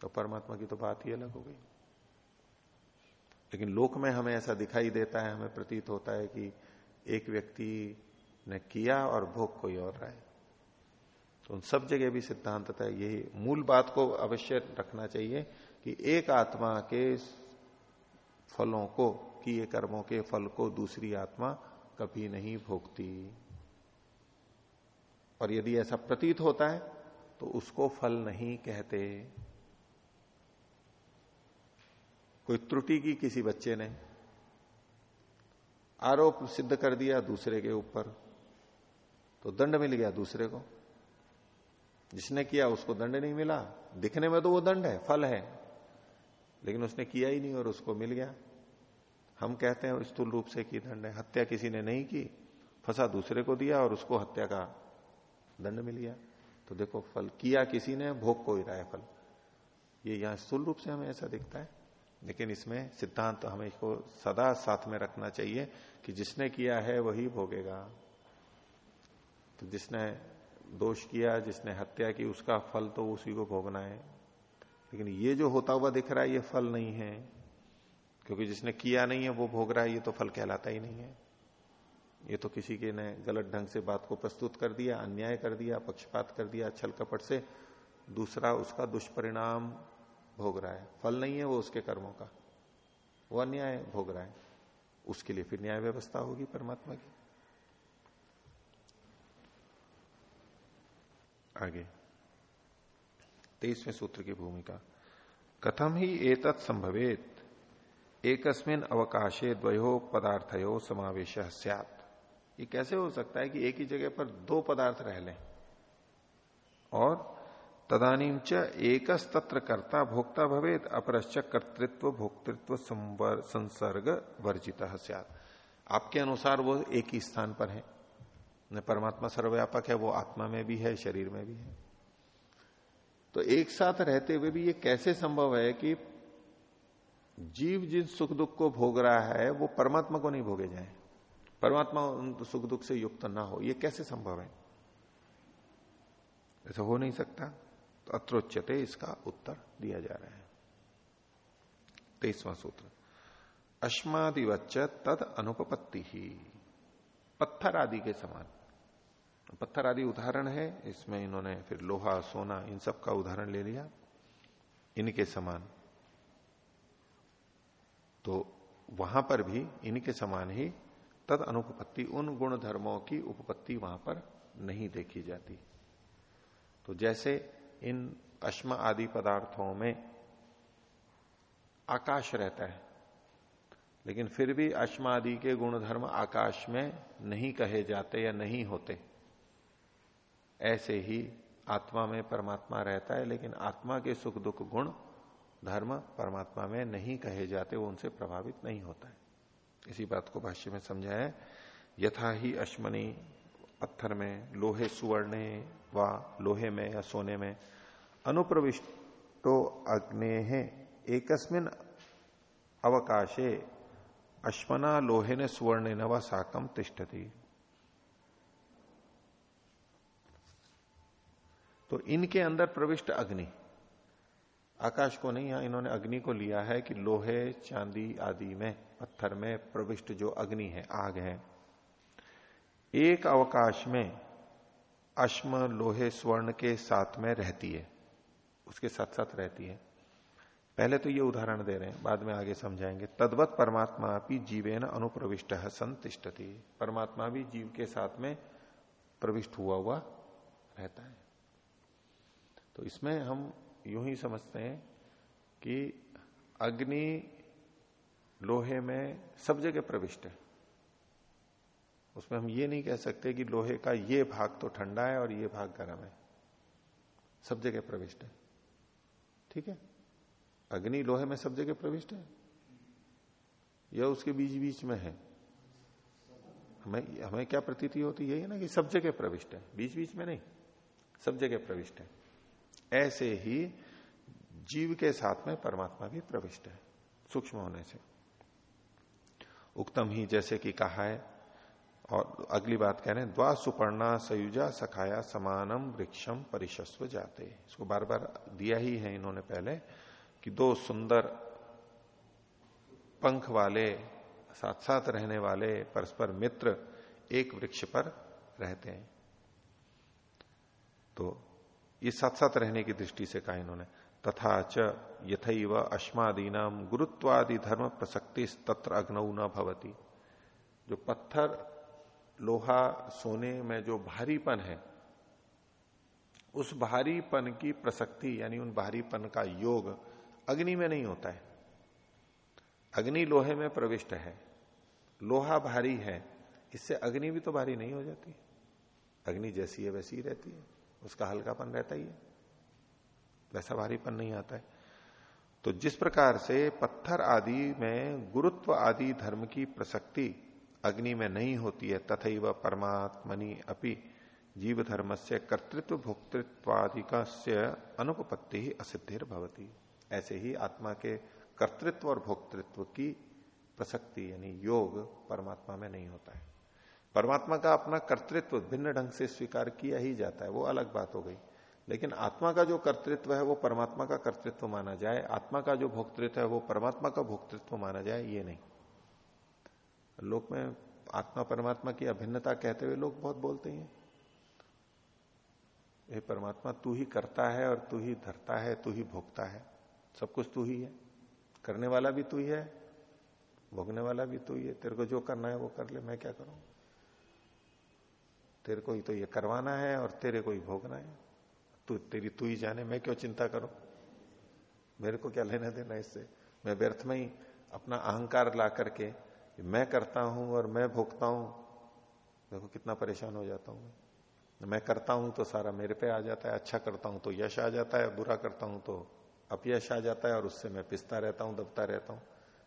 तो परमात्मा की तो बात ही अलग हो गई। लेकिन लोक में हमें ऐसा दिखाई देता है, हमें प्रतीत होता है कि एक व्यक्ति ने किया और भोग कोई और रहा है। तो उन सब जगह भी सिद्धांत था यही मूल बात को अवश्य रखना चाहिए कि एक आत्मा के फलों को, किए कर्मों के फल को दूसरी आत्मा कभी नहीं भोगती। और यदि ऐसा प्रतीत होता है तो उसको फल नहीं कहते। कोई त्रुटि की किसी बच्चे ने आरोप सिद्ध कर दिया दूसरे के ऊपर तो दंड मिल गया दूसरे को। जिसने किया उसको दंड नहीं मिला। दिखने में तो वो दंड है, फल है, लेकिन उसने किया ही नहीं और उसको मिल गया। हम कहते हैं स्थूल रूप से की दंड है। हत्या किसी ने नहीं की, फंसा दूसरे को दिया और उसको हत्या का दंड मिल गया। तो देखो, फल किया किसी ने, भोग को ही रहा है फल। ये यहाँ स्थूल रूप से हमें ऐसा दिखता है। लेकिन इसमें सिद्धांत हमें इसको सदा साथ में रखना चाहिए कि जिसने किया है वही भोगेगा। तो जिसने दोष किया, जिसने हत्या की, उसका फल तो उसी को भोगना है। लेकिन ये जो होता हुआ दिख रहा है, ये फल नहीं है। क्योंकि जिसने किया नहीं है, वो भोग रहा है, ये तो फल कहलाता ही नहीं है। ये तो किसी के ने गलत ढंग से बात को प्रस्तुत कर दिया, अन्याय कर दिया, पक्षपात कर दिया छल कपट से दूसरा उसका दुष्परिणाम भोग रहा है। फल नहीं है वो उसके कर्मों का। वो अन्याय भोग रहा है। उसके लिए फिर न्याय व्यवस्था होगी परमात्मा की। आगे। तेईसवें सूत्र की भूमिका। कथम ही एतत् संभवेत। एकस्मिन अवकाशे द्वयो पदार्थयो समावेश ये कैसे हो सकता है कि एक ही जगह पर दो पदार्थ रह लें? और तदानीम च तत्र कर्ता भोक्ता भवेद अपरश्च कर्तृत्व, भोक्तृत्व संसर्ग वर्जित सियात। आपके अनुसार वो एक ही स्थान पर है। न परमात्मा सर्वव्यापक है, वो आत्मा में भी है, शरीर में भी है। तो एक साथ रहते हुए भी ये कैसे संभव है कि जीव जिन सुख दुख को भोग रहा है, वो परमात्मा को नहीं भोगे जाए? परमात्मा उन सुख दुख से युक्त ना हो, ये कैसे संभव है? ऐसा हो नहीं सकता। अत्रोच्यते इसका उत्तर दिया जा रहा है। तेईसवां सूत्र। अश्मादिवच्च तद अनुपपत्ति। ही पत्थर आदि के समान। पत्थर आदि उदाहरण है, इसमें इन्होंने फिर लोहा, सोना, इन सब का उदाहरण ले लिया। इनके समान। तो वहाँ पर भी इनके समान ही तद अनुपपत्ति, उन गुण धर्मों की उपपत्ति वहाँ पर नहीं देखी जाती। तो जैसे इन अश्म आदि पदार्थों में आकाश रहता है। लेकिन फिर भी अश्म आदि के गुण धर्म आकाश में नहीं कहे जाते या नहीं होते। ऐसे ही आत्मा में परमात्मा रहता है, लेकिन आत्मा के सुख दुख गुण धर्म परमात्मा में नहीं कहे जाते, वो उनसे प्रभावित नहीं होता है। इसी बात को भाष्य में समझाया यथा ही अश्मनी पत्थर में, लोहे सुवर्ण व लोहे में या सोने में अनुप्रविष्टो अग्ने एकस्मिन अवकाशे अश्मना लोहे ने सुवर्ण न व साकम तिष्ठती। तो इनके अंदर प्रविष्ट अग्नि। आकाश को नहीं, यहाँ इन्होंने अग्नि को लिया है कि लोहे, चांदी आदि में, पत्थर में प्रविष्ट जो अग्नि है, आग है। एक अवकाश में अश्म, लोहे, स्वर्ण के साथ में रहती है। उसके साथ साथ रहती है। पहले तो ये उदाहरण दे रहे हैं, बाद में आगे समझाएँगे। तद्वत परमात्मा भी जीवेन अनुप्रविष्ट संतिष्टति परमात्मा भी जीव के साथ में प्रविष्ट हुआ हुआ रहता है। तो इसमें हम यूँ ही समझते हैं कि अग्नि, लोहे में सब जगह प्रविष्ट है। उसमें हम ये नहीं कह सकते कि लोहे का ये भाग तो ठंडा है और ये भाग गर्म है। सब जगह प्रविष्ट है। ठीक है? अग्नि लोहे में सब जगह प्रविष्ट है? या उसके बीच बीच में है? हमें हमें क्या प्रतीति होती है? ना कि सब जगह प्रविष्ट है। बीच बीच में नहीं। सब जगह प्रविष्ट है। ऐसे ही जीव के साथ में परमात्मा भी प्रविष्ट है, सूक्ष्म होने से। उक्तम ही जैसे कि कहा है और अगली बात कह रहे हैं, द्वा सुपर्णा सयुजा सखाया समानम वृक्षम परिशस्व जाते। इसको बार बार दिया ही है इन्होंने पहले कि दो सुंदर पंख वाले साथ साथ रहने वाले परस्पर मित्र एक वृक्ष पर रहते हैं। तो ये साथ साथ रहने की दृष्टि से कहा इन्होंने, तथा च यथव अश्मादीनाम गुरुत्वादि धर्म प्रसक्ति तत्र अग्नऊ न भवती। जो पत्थर लोहा, सोने में जो भारीपन है, उस भारीपन की प्रसक्ति, यानी उन भारीपन का योग अग्नि में नहीं होता है। अग्नि लोहे में प्रविष्ट है। लोहा भारी है, इससे अग्नि भी तो भारी नहीं हो जाती अग्नि जैसी है, वैसी ही रहती है। उसका हल्कापन रहता ही है। वैसा भारीपन नहीं आता है। तो जिस प्रकार से पत्थर आदि में गुरुत्व आदि धर्म की प्रसक्ति अग्नि में नहीं होती है तथा वह परमात्मनि अपि जीव धर्म से कर्तृत्व भोक्तृत्वादिक अनुपत्ति ही असिद्धिर भवती ऐसे ही आत्मा के कर्तृत्व और भोक्तृत्व की प्रसक्ति यानी योग परमात्मा में नहीं होता है। परमात्मा का अपना कर्तृत्व भिन्न ढंग से स्वीकार किया ही जाता है, वो अलग बात हो गई। लेकिन आत्मा का जो कर्तृत्व है, वो परमात्मा का कर्तृत्व माना जाए, आत्मा का जो भोक्तृत्व है, वो परमात्मा का भोक्तृत्व माना जाए, ये नहीं। लोक में आत्मा परमात्मा की अभिन्नता कहते हुए लोग बहुत बोलते हैं। ये परमात्मा, तू ही करता है और तू ही धरता है, तू ही भोगता है। सब कुछ तू ही है। करने वाला भी तू ही है, भोगने वाला भी तू ही है। तेरे को जो करना है वो कर ले, मैं क्या करूँ? तेरे को ही तो ये करवाना है और तेरे को ही भोगना है। तू, तेरी तू ही जाने, मैं क्यों चिंता करूँ? मेरे को क्या लेना देना इससे? मैं व्यर्थ में ही अपना अहंकार ला करके मैं करता हूँ और मैं भोगता हूँ। देखो, कितना परेशान हो जाता हूँ मैं। करता हूँ तो सारा मेरे पे आ जाता है अच्छा करता हूँ तो यश आ जाता है, बुरा करता हूँ तो अपयश आ जाता है, और उससे मैं पिसता रहता हूँ, दबता रहता हूँ।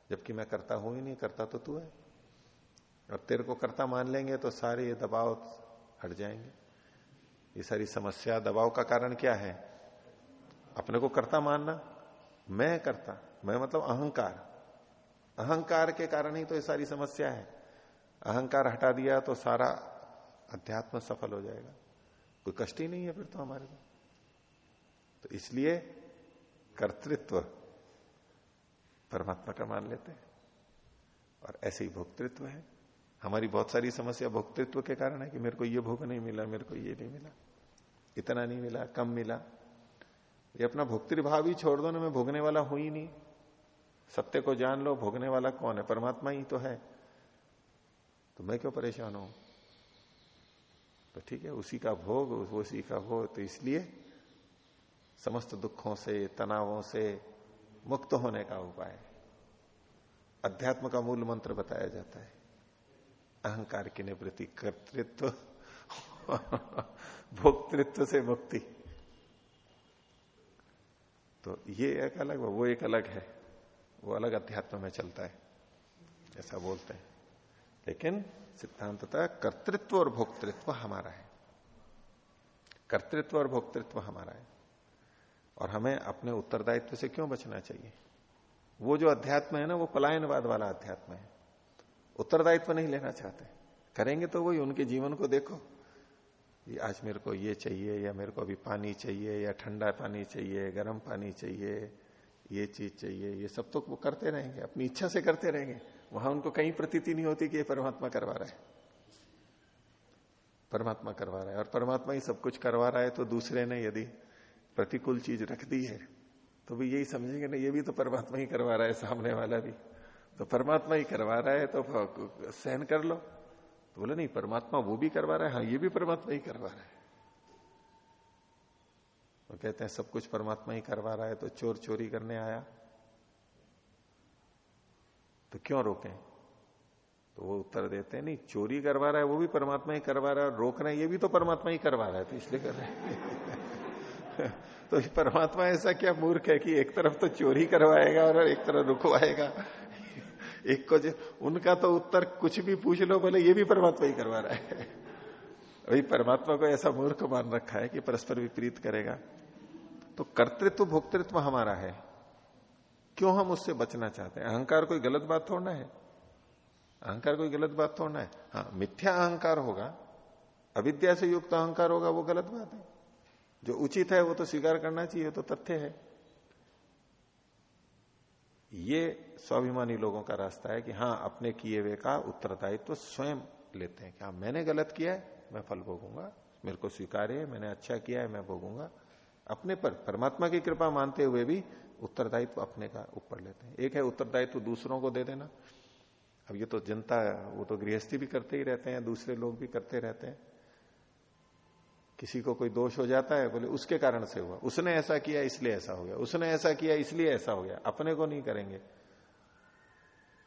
जबकि मैं करता हूँ ही नहीं, करता तो तू है। और तेरे को करता मान लेंगे तो सारे ये दबाव हट जाएँगे। ये सारी समस्या, दबाव का कारण क्या है? अपने को करता मानना। मैं करता, मैं मतलब अहंकार। अहंकार के कारण ही तो ये सारी समस्या है। अहंकार हटा दिया तो सारा अध्यात्म सफल हो जाएगा। कोई कष्ट ही नहीं है फिर तो हमारे को तो इसलिए कर्तृत्व परमात्मा का मान लेते हैं। और ऐसे ही भोक्तृत्व है। हमारी बहुत सारी समस्या भोक्तृत्व के कारण है कि मेरे को ये भोग नहीं मिला, मेरे को ये नहीं मिला। इतना नहीं मिला, कम मिला। ये अपना भोक्तृभाव ही छोड़ दो, ना मैं भोगने वाला हूँ ही नहीं। सत्य को जान लो, भोगने वाला कौन है? परमात्मा ही तो है। तो मैं क्यों परेशान हूँ? तो ठीक है, उसी का भोग, उसी का भोग तो इसलिए समस्त दुखों से, तनावों से मुक्त होने का उपाय अध्यात्म का मूल मंत्र बताया जाता है। अहंकार की निवृत्ति, कर्तृत्व, भोक्तृत्व से मुक्ति। तो ये एक अलग, वो एक अलग है। वो अलग अध्यात्म में चलता है, ऐसा बोलते हैं। लेकिन सिद्धांतता कर्तृत्व और भोक्तृत्व हमारा है। कर्तृत्व और भोक्तृत्व हमारा है। और हमें अपने उत्तरदायित्व से क्यों बचना चाहिए? वो जो अध्यात्म है ना, वो पलायनवाद वाला अध्यात्म है। उत्तरदायित्व नहीं लेना चाहते। करेंगे तो वही, उनके जीवन को देखो। आज मेरे को ये चाहिए, या मेरे को अभी पानी चाहिए, या ठंडा पानी चाहिए गर्म पानी चाहिए ये चीज़ चाहिए, ये सब तो वो करते रहेंगे, अपनी इच्छा से करते रहेंगे। वहाँ उनको कहीं प्रतीति नहीं होती कि ये परमात्मा करवा रहा है। परमात्मा करवा रहा है, और परमात्मा ही सब कुछ करवा रहा है तो दूसरे ने यदि प्रतिकूल चीज़ रख दी है तो भी यही समझेंगे ना ये भी तो परमात्मा ही करवा रहा है, सामने वाला भी। तो परमात्मा ही करवा रहा है तो सहन कर लो। तो बोले, नहीं, परमात्मा वो भी करवा रहा है हाँ ये भी परमात्मा ही करवा रहा है। तो कहते हैं, सब कुछ परमात्मा ही करवा रहा है तो चोर चोरी करने आया। तो क्यों रोके? तो वो उत्तर देते हैं, नहीं, चोरी करवा रहा है, वो भी परमात्मा ही करवा रहा है रोक रहे हैं ये भी तो परमात्मा ही करवा रहा है तो इसलिए कर रहे हैं। [laughs] तो परमात्मा ऐसा क्या मूर्ख है कि एक तरफ़ तो चोरी करवाएगा और एक तरफ़ रुकवाएगा? [laughs] एक को उनका तो उत्तर कुछ भी पूछ लो, बोले, ये भी परमात्मा ही करवा रहा है। वही परमात्मा को ऐसा मूर्ख मान रखा है कि परस्पर विपरीत करेगा। तो कर्तृत्व, भोक्तृत्व हमारा है। क्यों हम उससे बचना चाहते हैं? अहंकार कोई गलत बात थोड़ना है? अहंकार कोई गलत बात थोड़ना है? हाँ मिथ्या अहंकार होगा। अविद्या से युक्त अहंकार होगा, वो गलत बात है। जो उचित है, वो तो स्वीकार करना चाहिए तो तथ्य है। ये स्वाभिमानी लोगों का रास्ता है कि हाँ अपने किए हुए का उत्तरदायित्व तो स्वयं लेते हैं कि हाँ मैंने गलत किया है मैं फल भोगूँगा, मेरे को स्वीकार है, मैंने अच्छा किया है, मैं भोगूँगा। अपने पर, परमात्मा की कृपा मानते हुए भी उत्तरदायित्व अपने का ऊपर लेते हैं। एक है उत्तरदायित्व दूसरों को दे देना। अब ये तो जनता, वो तो गृहस्थी भी करते ही रहते हैं, दूसरे लोग भी करते रहते हैं। किसी को कोई दोष हो जाता है, बोले, उसके कारण से हुआ। उसने ऐसा किया, इसलिए ऐसा हो गया। उसने ऐसा किया, इसलिए ऐसा हो गया। अपने को नहीं करेंगे।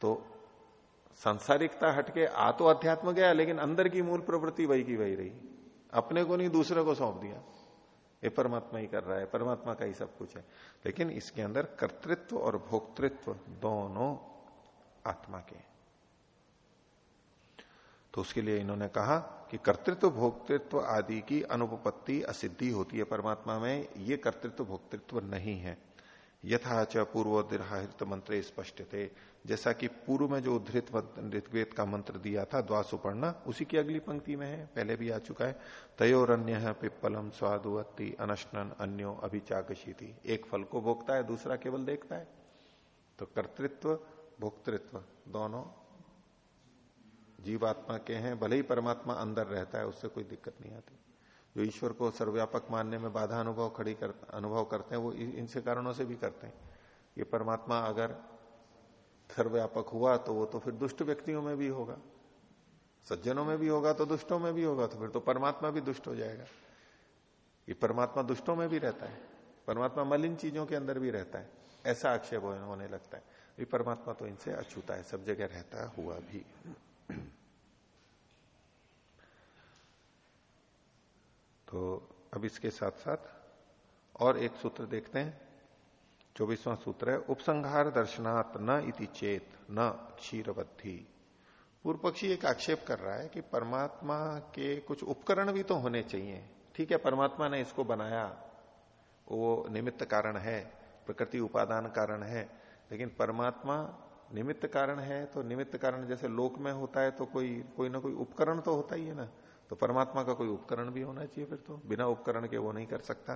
तो सांसारिकता हटके आ तो अध्यात्म गया, लेकिन अंदर की मूल प्रवृत्ति वही की वही रही। अपने को नहीं, दूसरे को सौंप दिया। ये परमात्मा ही कर रहा है, परमात्मा का ही सब कुछ है। लेकिन इसके अंदर कर्तृत्व और भोक्तृत्व दोनों आत्मा के तो उसके लिए इन्होंने कहा कि कर्तृत्व, भोक्तृत्व आदि की अनुपत्ति असिद्धि होती है परमात्मा में। ये कर्तृत्व, भोक्तृत्व नहीं है। यथा च पूर्वोदृत मंत्र स्पष्ट थे जैसा कि पूर्व में जो उद्धृत ऋग्वेद का मंत्र दिया था, द्वासुपर्ण, उसी की अगली पंक्ति में है, पहले भी आ चुका है। तयोरन्य पिप्पलम स्वादुवत्ती अनशनन अन्यो अभिचाकशीति। एक फल को भोगता है, दूसरा केवल देखता है। तो कर्तृत्व, भोक्तृत्व, दोनों जीवात्मा के हैं, भले ही परमात्मा अंदर रहता है, उससे कोई दिक्कत नहीं आती। जो ईश्वर को सर्वव्यापक मानने में बाधा अनुभव खड़ी कर, अनुभव करते हैं, वो इनसे कारणों से भी करते हैं। ये परमात्मा अगर सर्वव्यापक हुआ तो वो तो फिर दुष्ट व्यक्तियों में भी होगा। सज्जनों में भी होगा तो दुष्टों में भी होगा तो फिर तो परमात्मा भी दुष्ट हो जाएगा। ये परमात्मा दुष्टों में भी रहता है, परमात्मा मलिन चीज़ों के अंदर भी रहता है। ऐसा आक्षेप होने लगता है। ये परमात्मा तो इनसे अछूता है, सब जगह रहता हुआ भी। तो अब इसके साथ साथ और एक सूत्र देखते हैं। चौबीसवां सूत्र है, उपसंहार दर्शनात् न इति चेत न क्षीरबद्धि पूर्व पक्षी एक आक्षेप कर रहा है कि परमात्मा के कुछ उपकरण भी तो होने चाहिए। ठीक है, परमात्मा ने इसको बनाया, वो निमित्त कारण है, प्रकृति उपादान कारण है, लेकिन परमात्मा निमित्त कारण है तो निमित्त कारण जैसे लोक में होता है तो कोई कोई ना कोई उपकरण तो होता ही है ना। तो परमात्मा का कोई उपकरण भी होना चाहिए फिर तो। बिना उपकरण के वो नहीं कर सकता।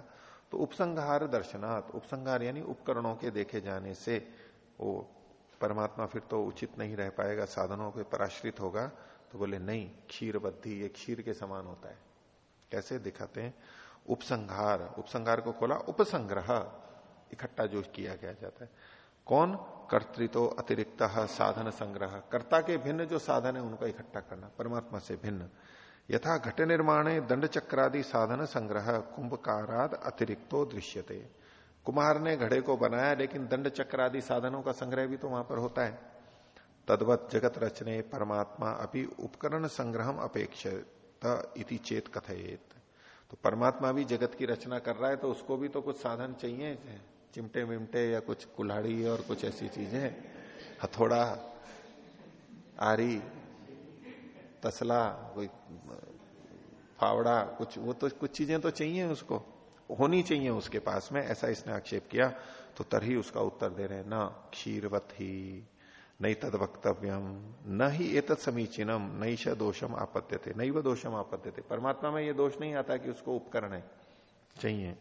तो उपसंहार दर्शनात्, उपसंहार यानी उपकरणों के देखे जाने से वो परमात्मा फिर तो उचित नहीं रह पाएगा, साधनों के पराश्रित होगा। तो बोले, नहीं, क्षीर बद्धि, ये क्षीर के समान होता है। कैसे दिखाते हैं? उपसंहार उपसंहार को खोला, उपसंग्रह, इकट्ठा जो किया गया जाता है। कौन? कर्तृत्व अतिरिक्त साधन संग्रह। कर्ता के भिन्न जो साधन है, उनको इकट्ठा करना, परमात्मा से भिन्न। यथा घट निर्माण दंड चक्रादि साधन संग्रह, कुंभकाराद अतिरिक्तो दृश्यते। कुमार ने घड़े को बनाया, लेकिन दंड चक्रादि साधनों का संग्रह भी तो वहाँ पर होता है। तद्वत जगत रचने परमात्मा अभी उपकरण संग्रह अपेक्षित चेत कथयेत। तो परमात्मा भी जगत की रचना कर रहा है तो उसको भी तो कुछ साधन चाहिए, चिमटे विमटे या कुछ कुल्हाड़ी और कुछ ऐसी चीज़ें, हथौड़ा, आरी तसला, कोई, फावड़ा, कुछ, वो तो कुछ चीज़ें तो चाहिए उसको। होनी चाहिए उसके पास में, ऐसा इसने आक्षेप किया तो तरही उसका उत्तर दे रहे न क्षीरवत ही नहीं तद वक्तव्यम न ही एत समीचीनम नई श दोषम आपत्य थे नहीं वह दोषम आपत्य थे परमात्मा में ये दोष नहीं आता कि उसको उपकरण है, चाहिए।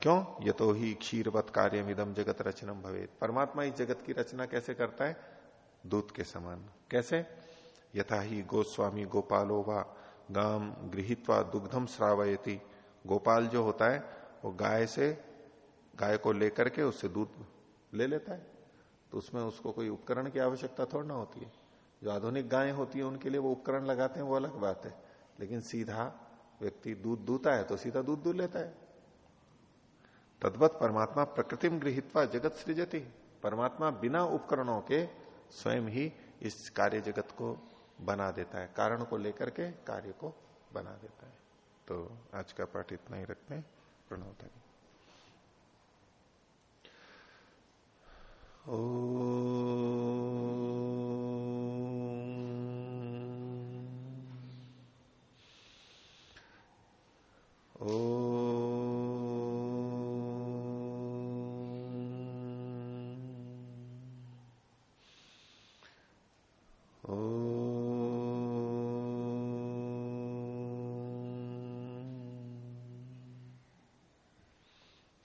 क्यों? ये तो ही क्षीरवत कार्य इदम जगत रचनम भवे परमात्मा इस जगत की रचना कैसे करता है? दूत के समान। कैसे? यथा ही गोस्वामी गोपालो वा गाम गृहित्वा दुग्धम श्रावयती। गोपाल जो होता है, वो गाय से, गाय को लेकर के उससे दूध ले लेता है। तो उसमें उसको कोई उपकरण की आवश्यकता थोड़ी ना होती है। जो आधुनिक गायें होती है, उनके लिए वो उपकरण लगाते हैं, वो अलग बात है। लेकिन सीधा व्यक्ति दूध दूता है तो सीधा दूध दूध लेता है। तद्वत परमात्मा प्रकृतिम गृहित्वा जगत सृजती। परमात्मा बिना उपकरणों के स्वयं ही इस कार्य जगत को बना देता है, कारण को लेकर के कार्य को बना देता है। तो आज का पाठ इतना ही रखते हैं। प्रणव तक ओ